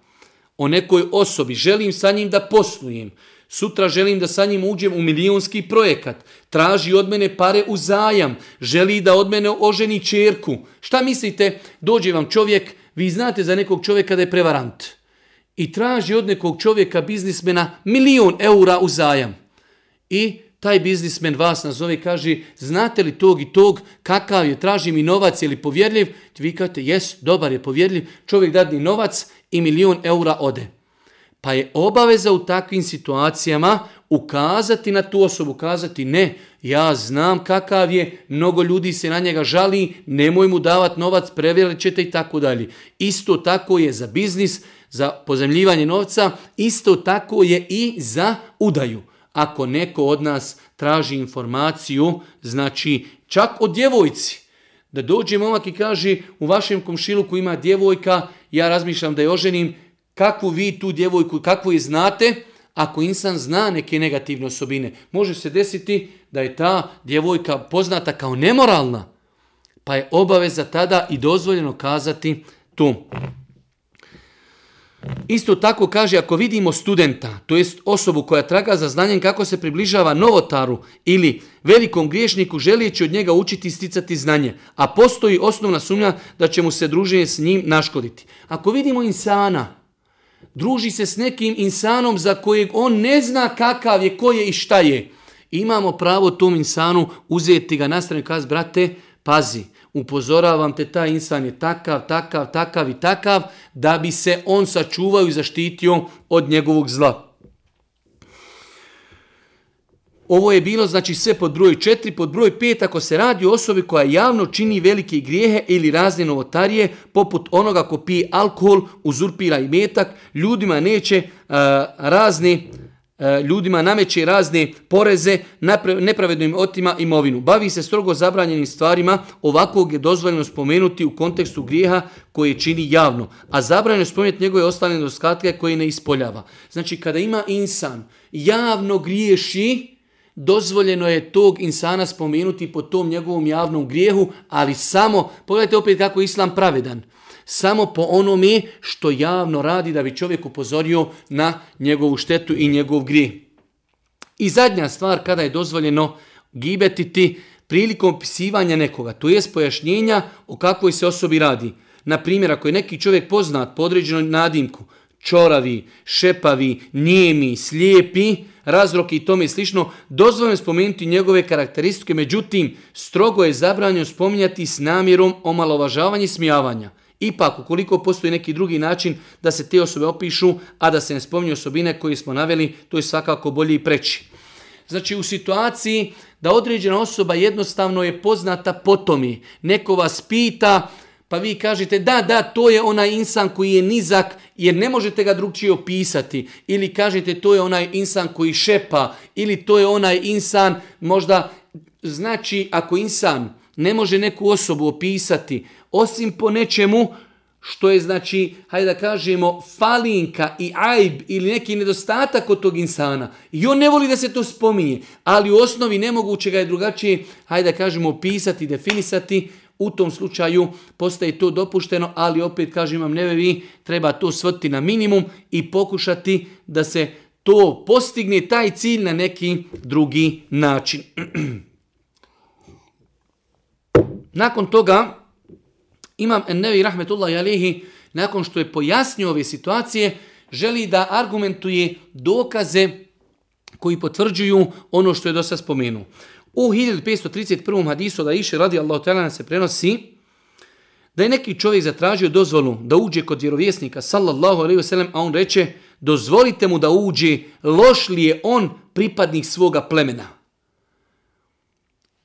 [SPEAKER 1] o nekoj osobi, želim sa njim da poslujem, sutra želim da sa njim uđem u milijonski projekat, traži od mene pare u zajam, želi da od mene oženi čerku. Šta mislite, dođe vam čovjek, vi znate za nekog čovjeka da je prevarant i traži od nekog čovjeka, biznismena, milion eura u zajam. I taj biznismen vas nazove i kaže, znate li tog i tog, kakav je, traži mi novac, je li povjerljiv? Vi kažete, jes, dobar je povjerljiv, čovjek dadni novac i milion eura ode. Pa je obaveza u takvim situacijama ukazati na tu osobu, ukazati ne, ja znam kakav je, mnogo ljudi se na njega žali, nemoj mu davati novac, prevjerit ćete i tako dalje. Isto tako je za biznis, za pozemljivanje novca, isto tako je i za udaju ako neko od nas traži informaciju, znači čak od djevojci, da dođe momak i kaže u vašem komšiluku ima djevojka, ja razmišljam da je oženim, kakvu vi tu djevojku, kakvu je znate, ako insan zna neke negativne osobine, može se desiti da je ta djevojka poznata kao nemoralna, pa je obaveza tada i dozvoljeno kazati tu. Isto tako kaže, ako vidimo studenta, to jest osobu koja traga za znanjem kako se približava novotaru ili velikom griješniku želijeći od njega učiti i sticati znanje, a postoji osnovna sumnja da će mu se druženje s njim naškoditi. Ako vidimo insana, druži se s nekim insanom za kojeg on ne zna kakav je, ko je i šta je, imamo pravo tom insanu uzeti ga na stranu i kazi, brate, pazi, upozoravam te, taj insan je takav, takav, takav i takav, da bi se on sačuvao i zaštitio od njegovog zla. Ovo je bilo znači sve pod broj 4, pod broj 5 ako se radi o osobi koja javno čini velike grijehe ili razne novotarije, poput onoga ko pije alkohol, uzurpira i metak, ljudima neće uh, razne E, ljudima nameće razne poreze, nepravedno im otima imovinu. Bavi se strogo zabranjenim stvarima, ovakvog je dozvoljeno spomenuti u kontekstu grijeha koji čini javno, a zabranjeno spomenuti njegove ostale nedostatke koje ne ispoljava. Znači, kada ima insan javno griješi, dozvoljeno je tog insana spomenuti po tom njegovom javnom grijehu, ali samo, pogledajte opet kako je islam pravedan, samo po onome što javno radi da bi čovjek upozorio na njegovu štetu i njegov grije. I zadnja stvar kada je dozvoljeno gibetiti prilikom opisivanja nekoga, to je pojašnjenja o kakvoj se osobi radi. Na primjer, ako je neki čovjek poznat po određenoj nadimku, čoravi, šepavi, njemi, slijepi, razroki i tome slično, dozvoljeno spomenuti njegove karakteristike, međutim, strogo je zabranjeno spominjati s namjerom omalovažavanja i smijavanja. Ipak, ukoliko postoji neki drugi način da se te osobe opišu, a da se ne spominju osobine koje smo naveli, to je svakako bolje i preći. Znači, u situaciji da određena osoba jednostavno je poznata potomi, neko vas pita, pa vi kažete da, da, to je onaj insan koji je nizak jer ne možete ga drugčije opisati. Ili kažete to je onaj insan koji šepa ili to je onaj insan možda, znači ako insan ne može neku osobu opisati osim po nečemu što je znači, hajde da kažemo, falinka i ajb ili neki nedostatak od tog insana. I on ne voli da se to spominje, ali u osnovi nemoguće ga je drugačije, hajde da kažemo, opisati, definisati. U tom slučaju postaje to dopušteno, ali opet kažem vam nevevi, treba to svrti na minimum i pokušati da se to postigne taj cilj na neki drugi način. Nakon toga, Imam Ennevi Rahmetullahi Alehi, nakon što je pojasnio ove situacije, želi da argumentuje dokaze koji potvrđuju ono što je do sada spomenuo. U 1531. hadisu da iše radi Allah ta'ala se prenosi da je neki čovjek zatražio dozvolu da uđe kod vjerovjesnika sallallahu alaihi wasallam, a on reče dozvolite mu da uđe, loš li je on pripadnik svoga plemena.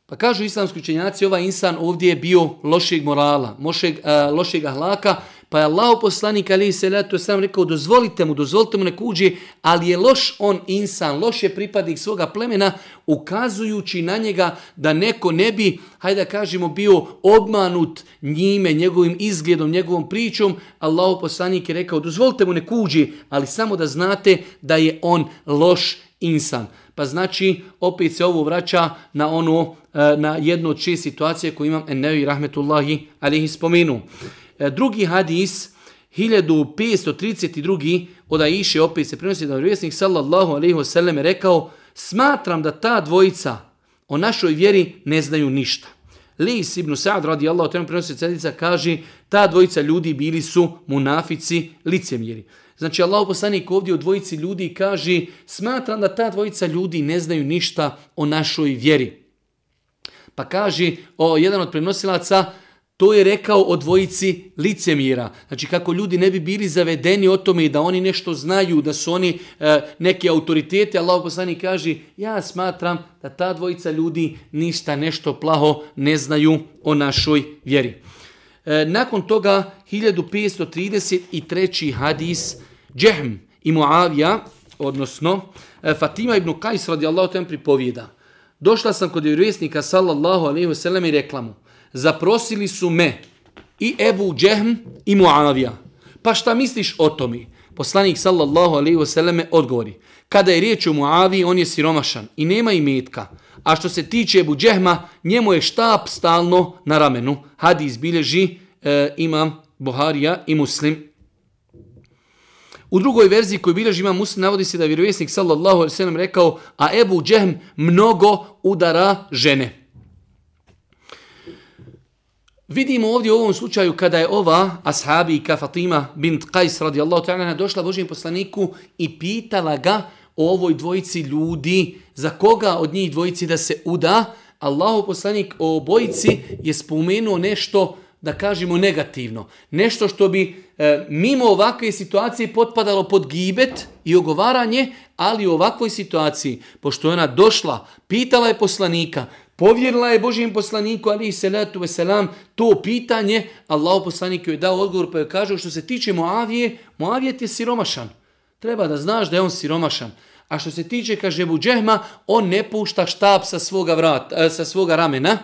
[SPEAKER 1] Pa kažu islamski učenjaci, ovaj insan ovdje je bio lošeg morala, mošeg, uh, lošeg ahlaka, pa je Allah poslanik ali se leto sam rekao, dozvolite mu, dozvolite mu nek uđe, ali je loš on insan, loš je pripadnik svoga plemena, ukazujući na njega da neko ne bi, hajde da kažemo, bio obmanut njime, njegovim izgledom, njegovom pričom, Allah poslanik je rekao, dozvolite mu nek uđe, ali samo da znate da je on loš insan. Pa znači, opet se ovo vraća na ono e, na jednu od šest situacije koju imam Ennevi Rahmetullahi alihi spomenu. E, drugi hadis, 1532. od Aisha opet se prenosi da je vjesnik sallallahu alaihi wasallam rekao smatram da ta dvojica o našoj vjeri ne znaju ništa. Lis ibn Sa'ad radi Allah o prenosi cedica kaže ta dvojica ljudi bili su munafici licemjeri. Znači Allah poslanik ovdje u dvojici ljudi kaže smatram da ta dvojica ljudi ne znaju ništa o našoj vjeri. Pa kaže o, jedan od prenosilaca, to je rekao o dvojici licemira. Znači kako ljudi ne bi bili zavedeni o tome da oni nešto znaju, da su oni e, neke autoritete, Allah poslani kaže, ja smatram da ta dvojica ljudi ništa nešto plaho ne znaju o našoj vjeri. E, nakon toga 1533. hadis Džehm i Muavija, odnosno e, Fatima ibn Kajs radijallahu tem pripovijeda. Došla sam kod vjerovjesnika sallallahu alejhi ve sellem i rekla mu: "Zaprosili su me i Ebu Džehm i Muavija. Pa šta misliš o tome?" Poslanik sallallahu alejhi ve selleme odgovori: "Kada je riječ o Muavi, on je siromašan i nema imetka. A što se tiče Ebu Džehma, njemu je štap stalno na ramenu." Hadis bilježi e, imam Buharija i Muslim. U drugoj verziji koju bilježi ima muslim navodi se da je vjerovjesnik sallallahu alaihi sallam rekao a Ebu Džehm mnogo udara žene. Vidimo ovdje u ovom slučaju kada je ova ashabika Fatima bint Qais radijallahu ta'ala došla Božijem poslaniku i pitala ga o ovoj dvojici ljudi za koga od njih dvojici da se uda. Allahu poslanik o obojici je spomenuo nešto da kažemo negativno. Nešto što bi e, mimo ovakve situacije potpadalo pod gibet i ogovaranje, ali u ovakvoj situaciji, pošto je ona došla, pitala je poslanika, povjerila je Božijem poslaniku, ali i salatu veselam, to pitanje, Allah poslanik joj je dao odgovor, pa joj kaže, što se tiče Moavije, Moavije ti je siromašan. Treba da znaš da je on siromašan. A što se tiče, kaže Ebu Džehma, on ne pušta štab sa svoga, vrat, eh, sa svoga ramena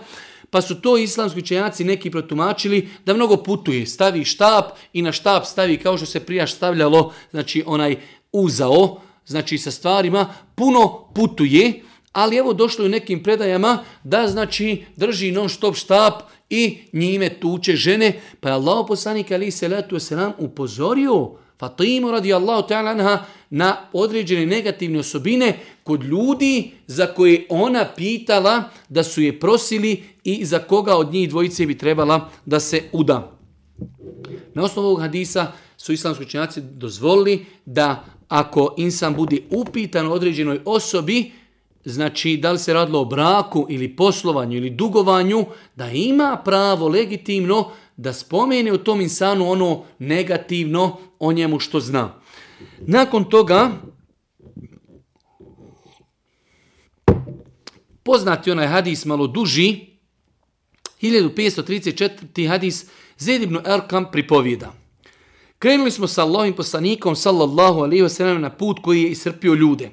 [SPEAKER 1] pa su to islamski učenjaci neki protumačili da mnogo putuje, stavi štap i na štap stavi kao što se prijaš stavljalo, znači onaj uzao, znači sa stvarima, puno putuje, ali evo došlo u nekim predajama da znači drži non stop štap i njime tuče žene, pa je Allah poslanik ali se letu se nam upozorio Fatimu radi Allahu ta'ala anha na određene negativne osobine kod ljudi za koje ona pitala da su je prosili i za koga od njih dvojice bi trebala da se uda. Na osnovu ovog hadisa su islamski učenjaci dozvolili da ako insan bude upitan o određenoj osobi, znači da li se radilo o braku ili poslovanju ili dugovanju, da ima pravo legitimno da spomene u tom insanu ono negativno o njemu što zna. Nakon toga, poznati onaj hadis malo duži, 1534. hadis Zaid ibn Erkam pripovjeda. Krenuli smo sa Allahim poslanikom sallallahu alaihi wasallam na put koji je isrpio ljude.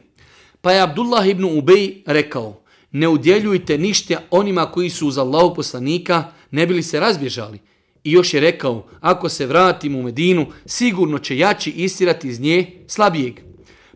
[SPEAKER 1] Pa je Abdullah ibn Ubej rekao, ne udjeljujte ništa onima koji su uz Allahu poslanika, ne bili se razbježali. I još je rekao, ako se vratim u Medinu, sigurno će jači istirati iz nje slabijeg.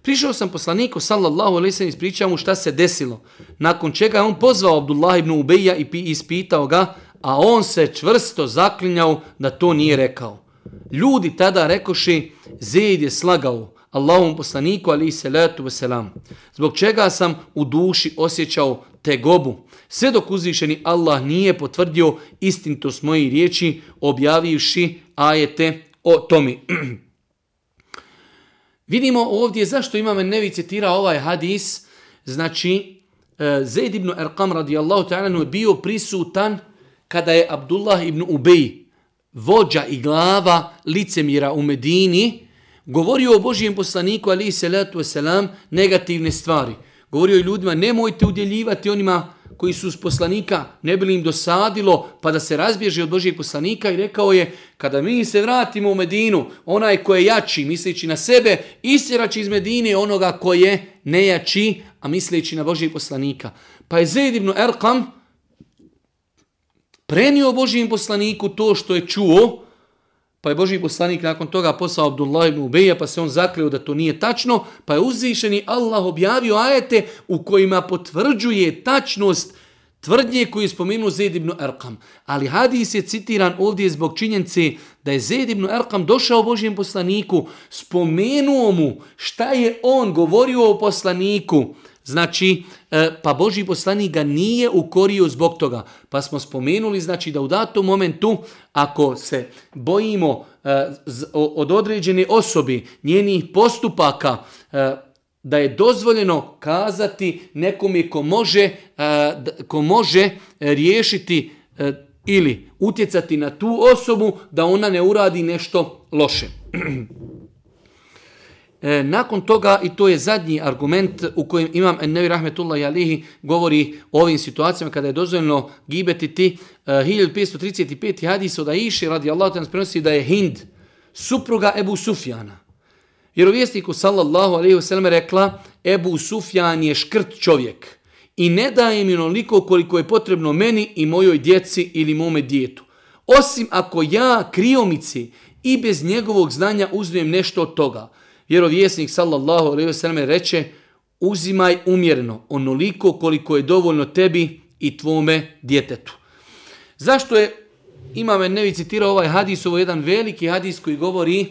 [SPEAKER 1] Prišao sam poslaniku sallallahu alaihi sallam ispričao mu šta se desilo. Nakon čega je on pozvao Abdullah ibn Ubeja i ispitao ga, a on se čvrsto zaklinjao da to nije rekao. Ljudi tada rekoši, Zaid je slagao Allahom poslaniku alaihi salatu wasalam. Zbog čega sam u duši osjećao tegobu. Sve dok uzvišeni Allah nije potvrdio istintost mojih riječi objavivši ajete o tomi. Vidimo ovdje zašto imam nevi citira ovaj hadis. Znači, e, Zaid ibn Arqam radijallahu ta'ala je bio prisutan kada je Abdullah ibn Ubej, vođa i glava licemira u Medini, govorio o Božijem poslaniku, ali i salatu wasalam, negativne stvari. Govorio je ljudima, nemojte udjeljivati onima koji su s poslanika, ne bi im dosadilo, pa da se razbježe od Božijeg poslanika i rekao je, kada mi se vratimo u Medinu, onaj ko je jači, misleći na sebe, istjeraći iz Medine onoga ko je nejači, a misleći na Božijeg poslanika. Pa je Zaid ibn Erkam prenio Božijem poslaniku to što je čuo, Pa je Boži poslanik nakon toga poslao Abdullah ibn Ubeja, pa se on zakleo da to nije tačno, pa je uzvišeni Allah objavio ajete u kojima potvrđuje tačnost tvrdnje koju je spomenuo Zaid ibn Erkam. Ali hadis je citiran ovdje zbog činjenice da je Zaid ibn Erkam došao Božijem poslaniku, spomenuo mu šta je on govorio o poslaniku, Znači, E, pa Boži poslanik ga nije ukorio zbog toga. Pa smo spomenuli, znači, da u datom momentu, ako se bojimo e, od određene osobi, njenih postupaka, e, da je dozvoljeno kazati nekome ko može, e, ko može riješiti e, ili utjecati na tu osobu da ona ne uradi nešto loše. E, nakon toga, i to je zadnji argument u kojem imam Ennevi Rahmetullah Alihi govori o ovim situacijama kada je dozvoljeno gibetiti e, 1535. hadis od Aiši radi Allah te prenosi da je Hind supruga Ebu Sufjana. Vjerovjesniku sallallahu alaihi wasallam rekla Ebu Sufjan je škrt čovjek i ne daje mi onoliko koliko je potrebno meni i mojoj djeci ili mome djetu. Osim ako ja kriomici i bez njegovog znanja uzmem nešto od toga vjerovjesnik sallallahu alejhi ve selleme reče uzimaj umjereno onoliko koliko je dovoljno tebi i tvome djetetu. Zašto je imam nevi citirao ovaj hadis, ovo je jedan veliki hadis koji govori e,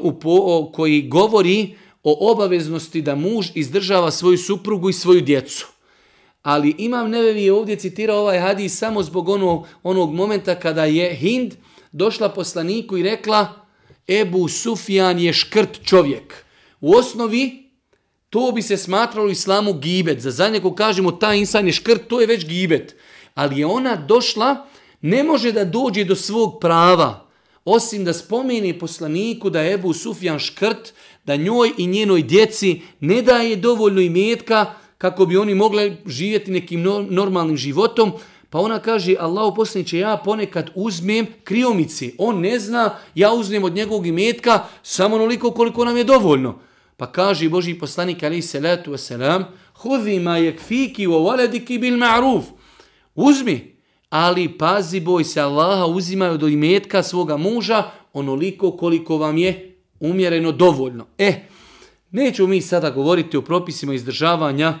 [SPEAKER 1] u po, koji govori o obaveznosti da muž izdržava svoju suprugu i svoju djecu. Ali imam nevevi je ovdje citirao ovaj hadis samo zbog onog, onog momenta kada je Hind došla poslaniku i rekla Ebu Sufjan je škrt čovjek. U osnovi, to bi se smatralo islamu gibet. Za zadnje ko kažemo ta insan je škrt, to je već gibet. Ali je ona došla, ne može da dođe do svog prava, osim da spomeni poslaniku da je Ebu Sufjan škrt, da njoj i njenoj djeci ne daje dovoljno imetka kako bi oni mogli živjeti nekim normalnim životom, Pa ona kaže, Allahu poslaniće, ja ponekad uzmem kriomici. On ne zna, ja uzmem od njegovog imetka samo onoliko koliko nam je dovoljno. Pa kaže Boži poslanik, ali salatu wasalam, hudi ma yakfiki wa u bil ma'ruf. Uzmi, ali pazi boj se Allaha, uzimaju do imetka svoga muža onoliko koliko vam je umjereno dovoljno. Eh, e, neću mi sada govoriti o propisima izdržavanja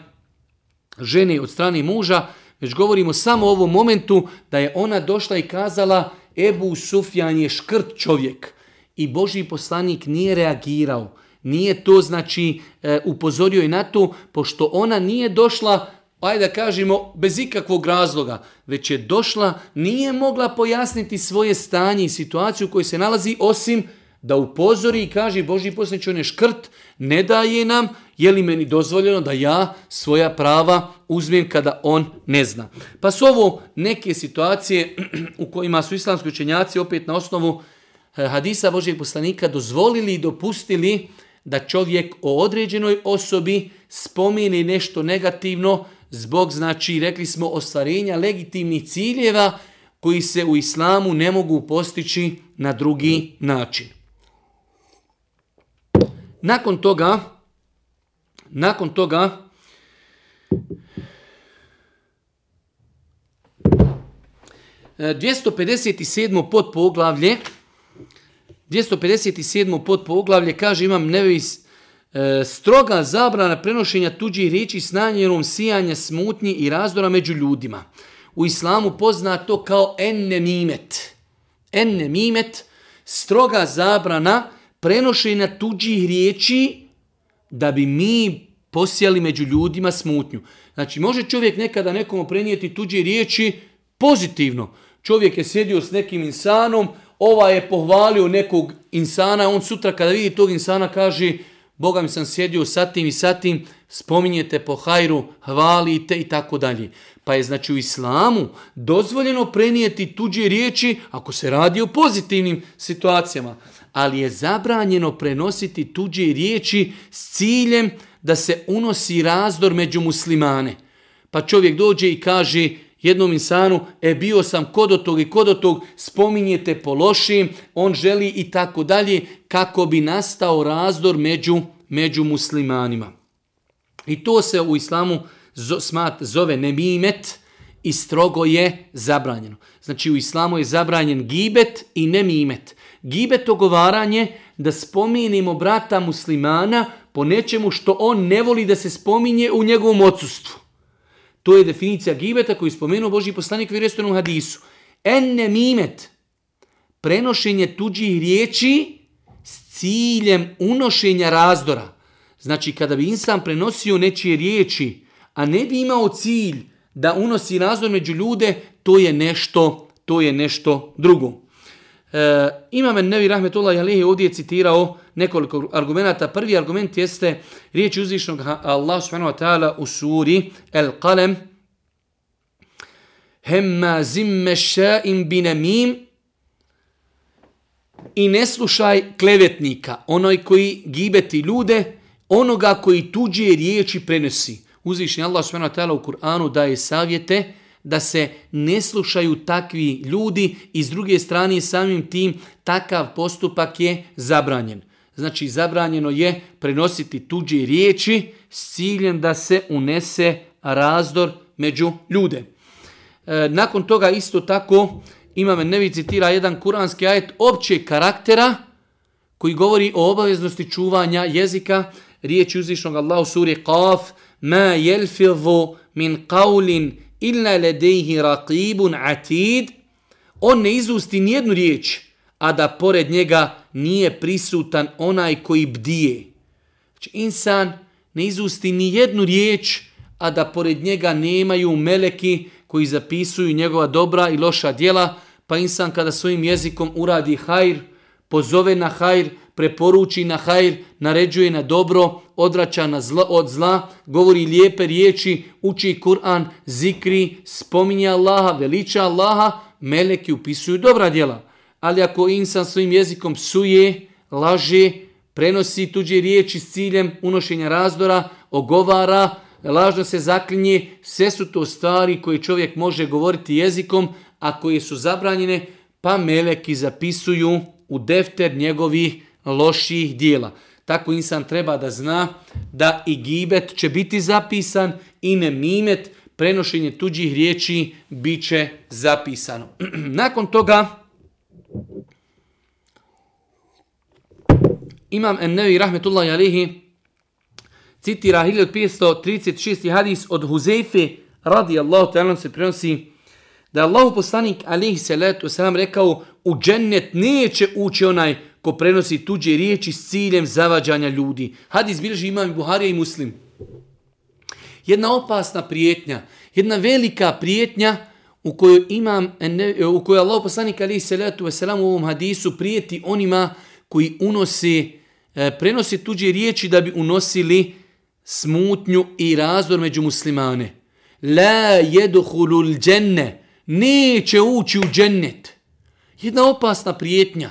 [SPEAKER 1] žene od strane muža, već govorimo samo o ovom momentu da je ona došla i kazala Ebu Sufjan je škrt čovjek. I Boži poslanik nije reagirao. Nije to znači e, upozorio i na to, pošto ona nije došla, ajde da kažemo, bez ikakvog razloga, već je došla, nije mogla pojasniti svoje stanje i situaciju u kojoj se nalazi, osim da upozori i kaže Boži poslanik, on je škrt, ne daje nam, je li meni dozvoljeno da ja svoja prava uzmem kada on ne zna. Pa su ovo neke situacije u kojima su islamski učenjaci opet na osnovu eh, hadisa Božijeg poslanika dozvolili i dopustili da čovjek o određenoj osobi spomeni nešto negativno zbog, znači, rekli smo, ostvarenja legitimnih ciljeva koji se u islamu ne mogu postići na drugi način. Nakon toga, nakon toga, e, 257. pod poglavlje, 257. pod poglavlje, kaže imam nevis e, stroga zabrana prenošenja tuđih riječi s namjerom sijanja smutnji i razdora među ljudima. U islamu poznato kao ennemimet. Ennemimet, stroga zabrana prenošenja tuđih riječi da bi mi posijali među ljudima smutnju. Znači, može čovjek nekada nekomu prenijeti tuđe riječi pozitivno. Čovjek je sjedio s nekim insanom, ova je pohvalio nekog insana, on sutra kada vidi tog insana kaže Boga mi sam sjedio sa tim i sa tim, spominjete po hajru, hvalite i tako dalje. Pa je znači u islamu dozvoljeno prenijeti tuđe riječi ako se radi o pozitivnim situacijama. Ali je zabranjeno prenositi tuđe riječi s ciljem da se unosi razdor među muslimane. Pa čovjek dođe i kaže jednom insanu, e bio sam kod tog i kod tog, spominjete po lošim, on želi i tako dalje, kako bi nastao razdor među, među muslimanima. I to se u islamu smat zove nemimet i strogo je zabranjeno. Znači u islamu je zabranjen gibet i nemimet. Gibet ogovaranje da spominimo brata muslimana po nečemu što on ne voli da se spominje u njegovom odsustvu. To je definicija gibeta koju spomenuo Boži poslanik u hadisu. En nemimet, prenošenje tuđih riječi s ciljem unošenja razdora. Znači kada bi insan prenosio nečije riječi a ne bi imao cilj da unosi razdor među ljude, to je nešto, to je nešto drugo. E, Imam Nevi Rahmetullah Alihi ovdje je citirao nekoliko argumenta. Prvi argument jeste riječ uzvišnog Allah subhanahu wa ta'ala u suri El Qalem Hemma zimme ša'im binamim i ne slušaj klevetnika, onoj koji gibeti ljude, onoga koji tuđe riječi prenosi. Uzvišnji Allah s.w.t. u Kur'anu daje savjete da se ne slušaju takvi ljudi i s druge strane samim tim takav postupak je zabranjen. Znači zabranjeno je prenositi tuđe riječi s ciljem da se unese razdor među ljude. E, nakon toga isto tako imame nevi citira jedan kuranski ajet općeg karaktera koji govori o obaveznosti čuvanja jezika. riječi uzvišnog Allah u suri Qaf, ma jelfidhu min qawlin illa ledejhi raqibun atid, on ne izusti nijednu riječ, a da pored njega nije prisutan onaj koji bdije. Znači, insan ne izusti ni jednu riječ, a da pored njega nemaju meleki koji zapisuju njegova dobra i loša djela, pa insan kada svojim jezikom uradi hajr, pozove na hajr, preporuči na hajr, naređuje na dobro, odrača na zlo, od zla, govori lijepe riječi, uči Kur'an, zikri, spominje Allaha, veliča Allaha, meleki upisuju dobra djela. Ali ako insan svojim jezikom suje, laže, prenosi tuđe riječi s ciljem unošenja razdora, ogovara, lažno se zaklinje, sve su to stvari koje čovjek može govoriti jezikom, a koje su zabranjene, pa meleki zapisuju u defter njegovih loših dijela. Tako insan treba da zna da i gibet će biti zapisan i ne mimet, prenošenje tuđih riječi bit će zapisano. Nakon toga imam ennevi rahmetullahi alihi citira 1536. hadis od Huzeife radi Allahu ta'ala se prenosi da je Allahu poslanik alihi salatu wasalam rekao u džennet neće ući onaj ko prenosi tuđe riječi s ciljem zavađanja ljudi. Hadis bilježi imam i Buharija i Muslim. Jedna opasna prijetnja, jedna velika prijetnja u kojoj imam, u kojoj Allah poslanik alaihi salatu wasalam u ovom hadisu prijeti onima koji unose, e, prenosi tuđe riječi da bi unosili smutnju i razdor među muslimane. La jeduhulul dženne, neće ući u džennet. Jedna opasna prijetnja.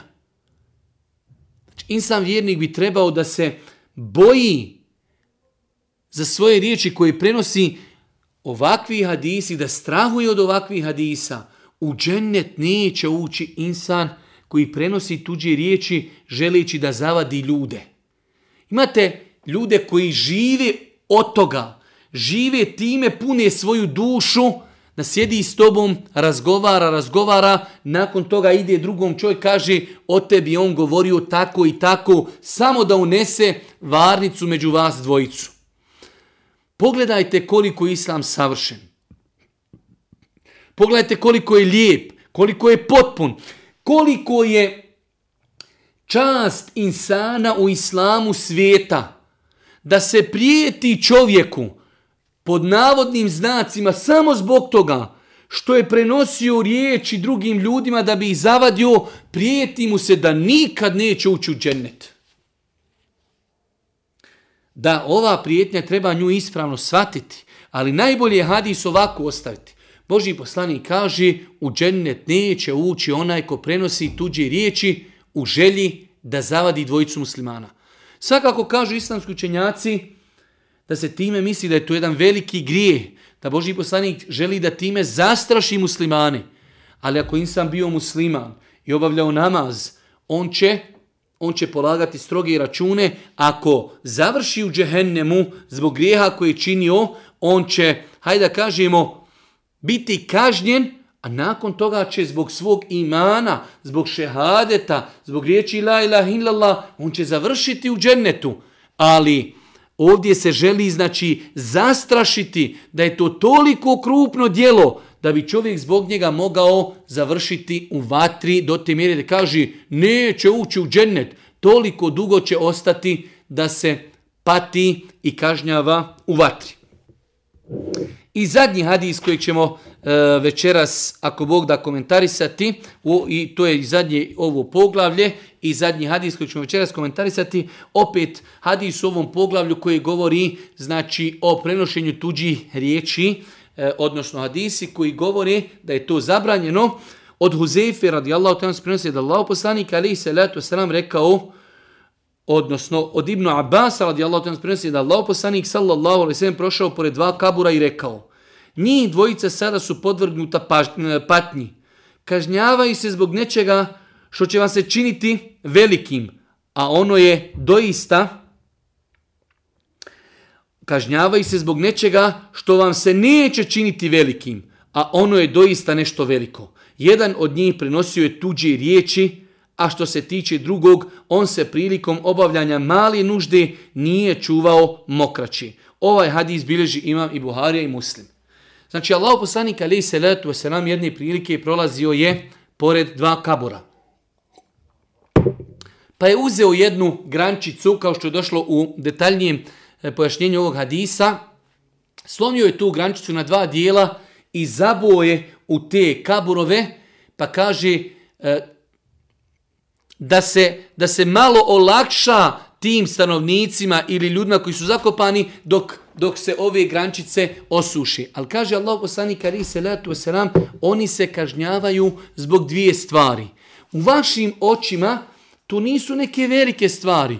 [SPEAKER 1] Insan vjernik bi trebao da se boji za svoje riječi koje prenosi ovakvi hadisi, da strahuje od ovakvih hadisa. U džennet neće ući insan koji prenosi tuđe riječi želeći da zavadi ljude. Imate ljude koji žive od toga, žive time, pune svoju dušu, da sjedi s tobom, razgovara, razgovara, nakon toga ide drugom čovjek, kaže o tebi on govorio tako i tako, samo da unese varnicu među vas dvojicu. Pogledajte koliko je islam savršen. Pogledajte koliko je lijep, koliko je potpun, koliko je čast insana u islamu svijeta da se prijeti čovjeku pod navodnim znacima samo zbog toga što je prenosio riječi drugim ljudima da bi ih zavadio, prijeti mu se da nikad neće ući u džennet. Da ova prijetnja treba nju ispravno shvatiti, ali najbolje je hadis ovako ostaviti. Boži poslanik kaže u džennet neće ući onaj ko prenosi tuđe riječi u želji da zavadi dvojicu muslimana. Svakako kažu islamski učenjaci da se time misli da je to jedan veliki grije, da Boži poslanik želi da time zastraši muslimane. Ali ako insan bio musliman i obavljao namaz, on će, on će polagati stroge račune. Ako završi u džehennemu zbog grijeha koje je činio, on će, hajde da kažemo, biti kažnjen, a nakon toga će zbog svog imana, zbog šehadeta, zbog riječi la ilaha illallah, on će završiti u džennetu. Ali ovdje se želi znači zastrašiti da je to toliko krupno dijelo da bi čovjek zbog njega mogao završiti u vatri do te mjere da kaže neće ući u džennet, toliko dugo će ostati da se pati i kažnjava u vatri. I zadnji hadis koji ćemo e, večeras, ako Bog da komentarisati, u, i to je i zadnje ovo poglavlje, i zadnji hadis koji ćemo večeras komentarisati, opet hadis u ovom poglavlju koji govori znači o prenošenju tuđih riječi, e, odnosno hadisi koji govori da je to zabranjeno. Od Huzeyfe radijallahu ta'ala se prenosi da Allah poslanik alaihi salatu wasalam rekao, odnosno od Ibnu Abbas radijallahu ta'ala prenosi da Allah poslanik sallallahu alejhi ve sellem prošao pored dva kabura i rekao, Njih dvojica sada su podvrgnuta patnji. Kažnjavaju se zbog nečega što će vam se činiti velikim, a ono je doista kažnjavaju se zbog nečega što vam se neće činiti velikim, a ono je doista nešto veliko. Jedan od njih prenosio je tuđe riječi, a što se tiče drugog, on se prilikom obavljanja mali nužde nije čuvao mokraći. Ovaj hadis bilježi imam i Buharija i Muslim. Znači, Allah poslanik alaih salatu wasalam jedne prilike prolazio je pored dva kabura. Pa je uzeo jednu grančicu, kao što je došlo u detaljnijem e, pojašnjenju ovog hadisa, slomio je tu grančicu na dva dijela i zaboje u te kaburove, pa kaže e, da se, da se malo olakša tim stanovnicima ili ljudima koji su zakopani dok dok se ove grančice osuši. Ali kaže Allah poslanik ali se letu selam, oni se kažnjavaju zbog dvije stvari. U vašim očima to nisu neke velike stvari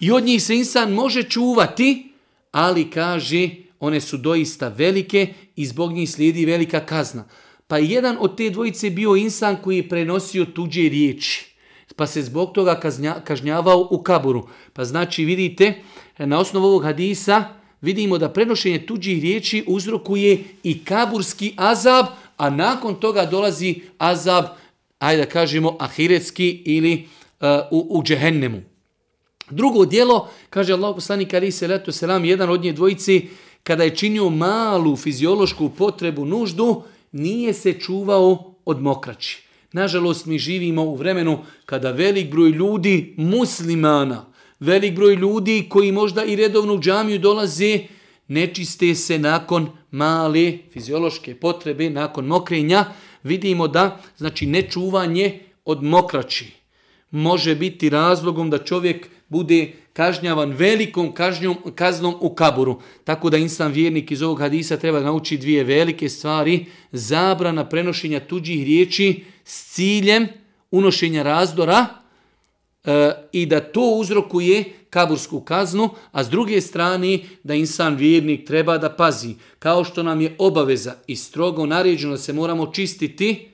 [SPEAKER 1] i od njih se insan može čuvati, ali kaže one su doista velike i zbog njih slijedi velika kazna. Pa jedan od te dvojice bio insan koji je prenosio tuđe riječi pa se zbog toga kažnjavao u kaburu. Pa znači vidite, na osnovu ovog hadisa vidimo da prenošenje tuđih riječi uzrokuje i kaburski azab, a nakon toga dolazi azab, ajde da kažemo, ahiretski ili uh, u, u džehennemu. Drugo dijelo, kaže Allah poslanik ali se letu selam, jedan od nje dvojici, kada je činio malu fiziološku potrebu, nuždu, nije se čuvao od mokraći. Nažalost, mi živimo u vremenu kada velik broj ljudi, muslimana, velik broj ljudi koji možda i redovno u džamiju dolaze, nečiste se nakon male fiziološke potrebe, nakon mokrenja, vidimo da znači nečuvanje od mokraći može biti razlogom da čovjek bude kažnjavan velikom kažnjom, kaznom u kaburu. Tako da insan vjernik iz ovog hadisa treba naučiti dvije velike stvari. Zabrana prenošenja tuđih riječi s ciljem unošenja razdora, E, i da to uzrokuje kabursku kaznu, a s druge strane da insan vjernik treba da pazi. Kao što nam je obaveza i strogo naređeno da se moramo čistiti,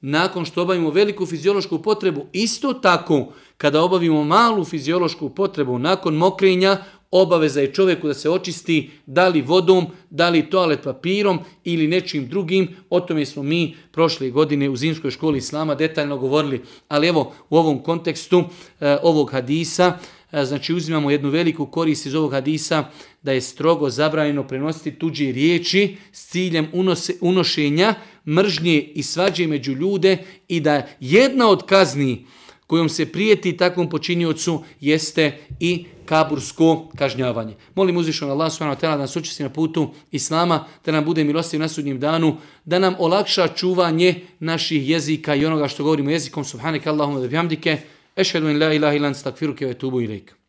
[SPEAKER 1] nakon što obavimo veliku fiziološku potrebu, isto tako kada obavimo malu fiziološku potrebu nakon mokrenja, obaveza je čovjeku da se očisti da li vodom, da li toalet papirom ili nečim drugim. O tome smo mi prošle godine u Zimskoj školi Islama detaljno govorili. Ali evo u ovom kontekstu e, ovog hadisa, e, znači uzimamo jednu veliku korist iz ovog hadisa da je strogo zabranjeno prenositi tuđe riječi s ciljem unose, unošenja mržnje i svađe među ljude i da jedna od kazni kojom se prijeti takvom počiniocu jeste i kabursko kažnjavanje. Molim uzvišenog Allah subhanahu wa ta'ala da nas učesti na putu Islama, da nam bude milostiv na sudnjem danu, da nam olakša čuvanje naših jezika i onoga što govorimo jezikom. Subhanak Allahumma da bihamdike. Ešhedu in la ilaha ilan stakfiruke ve tubu ilike.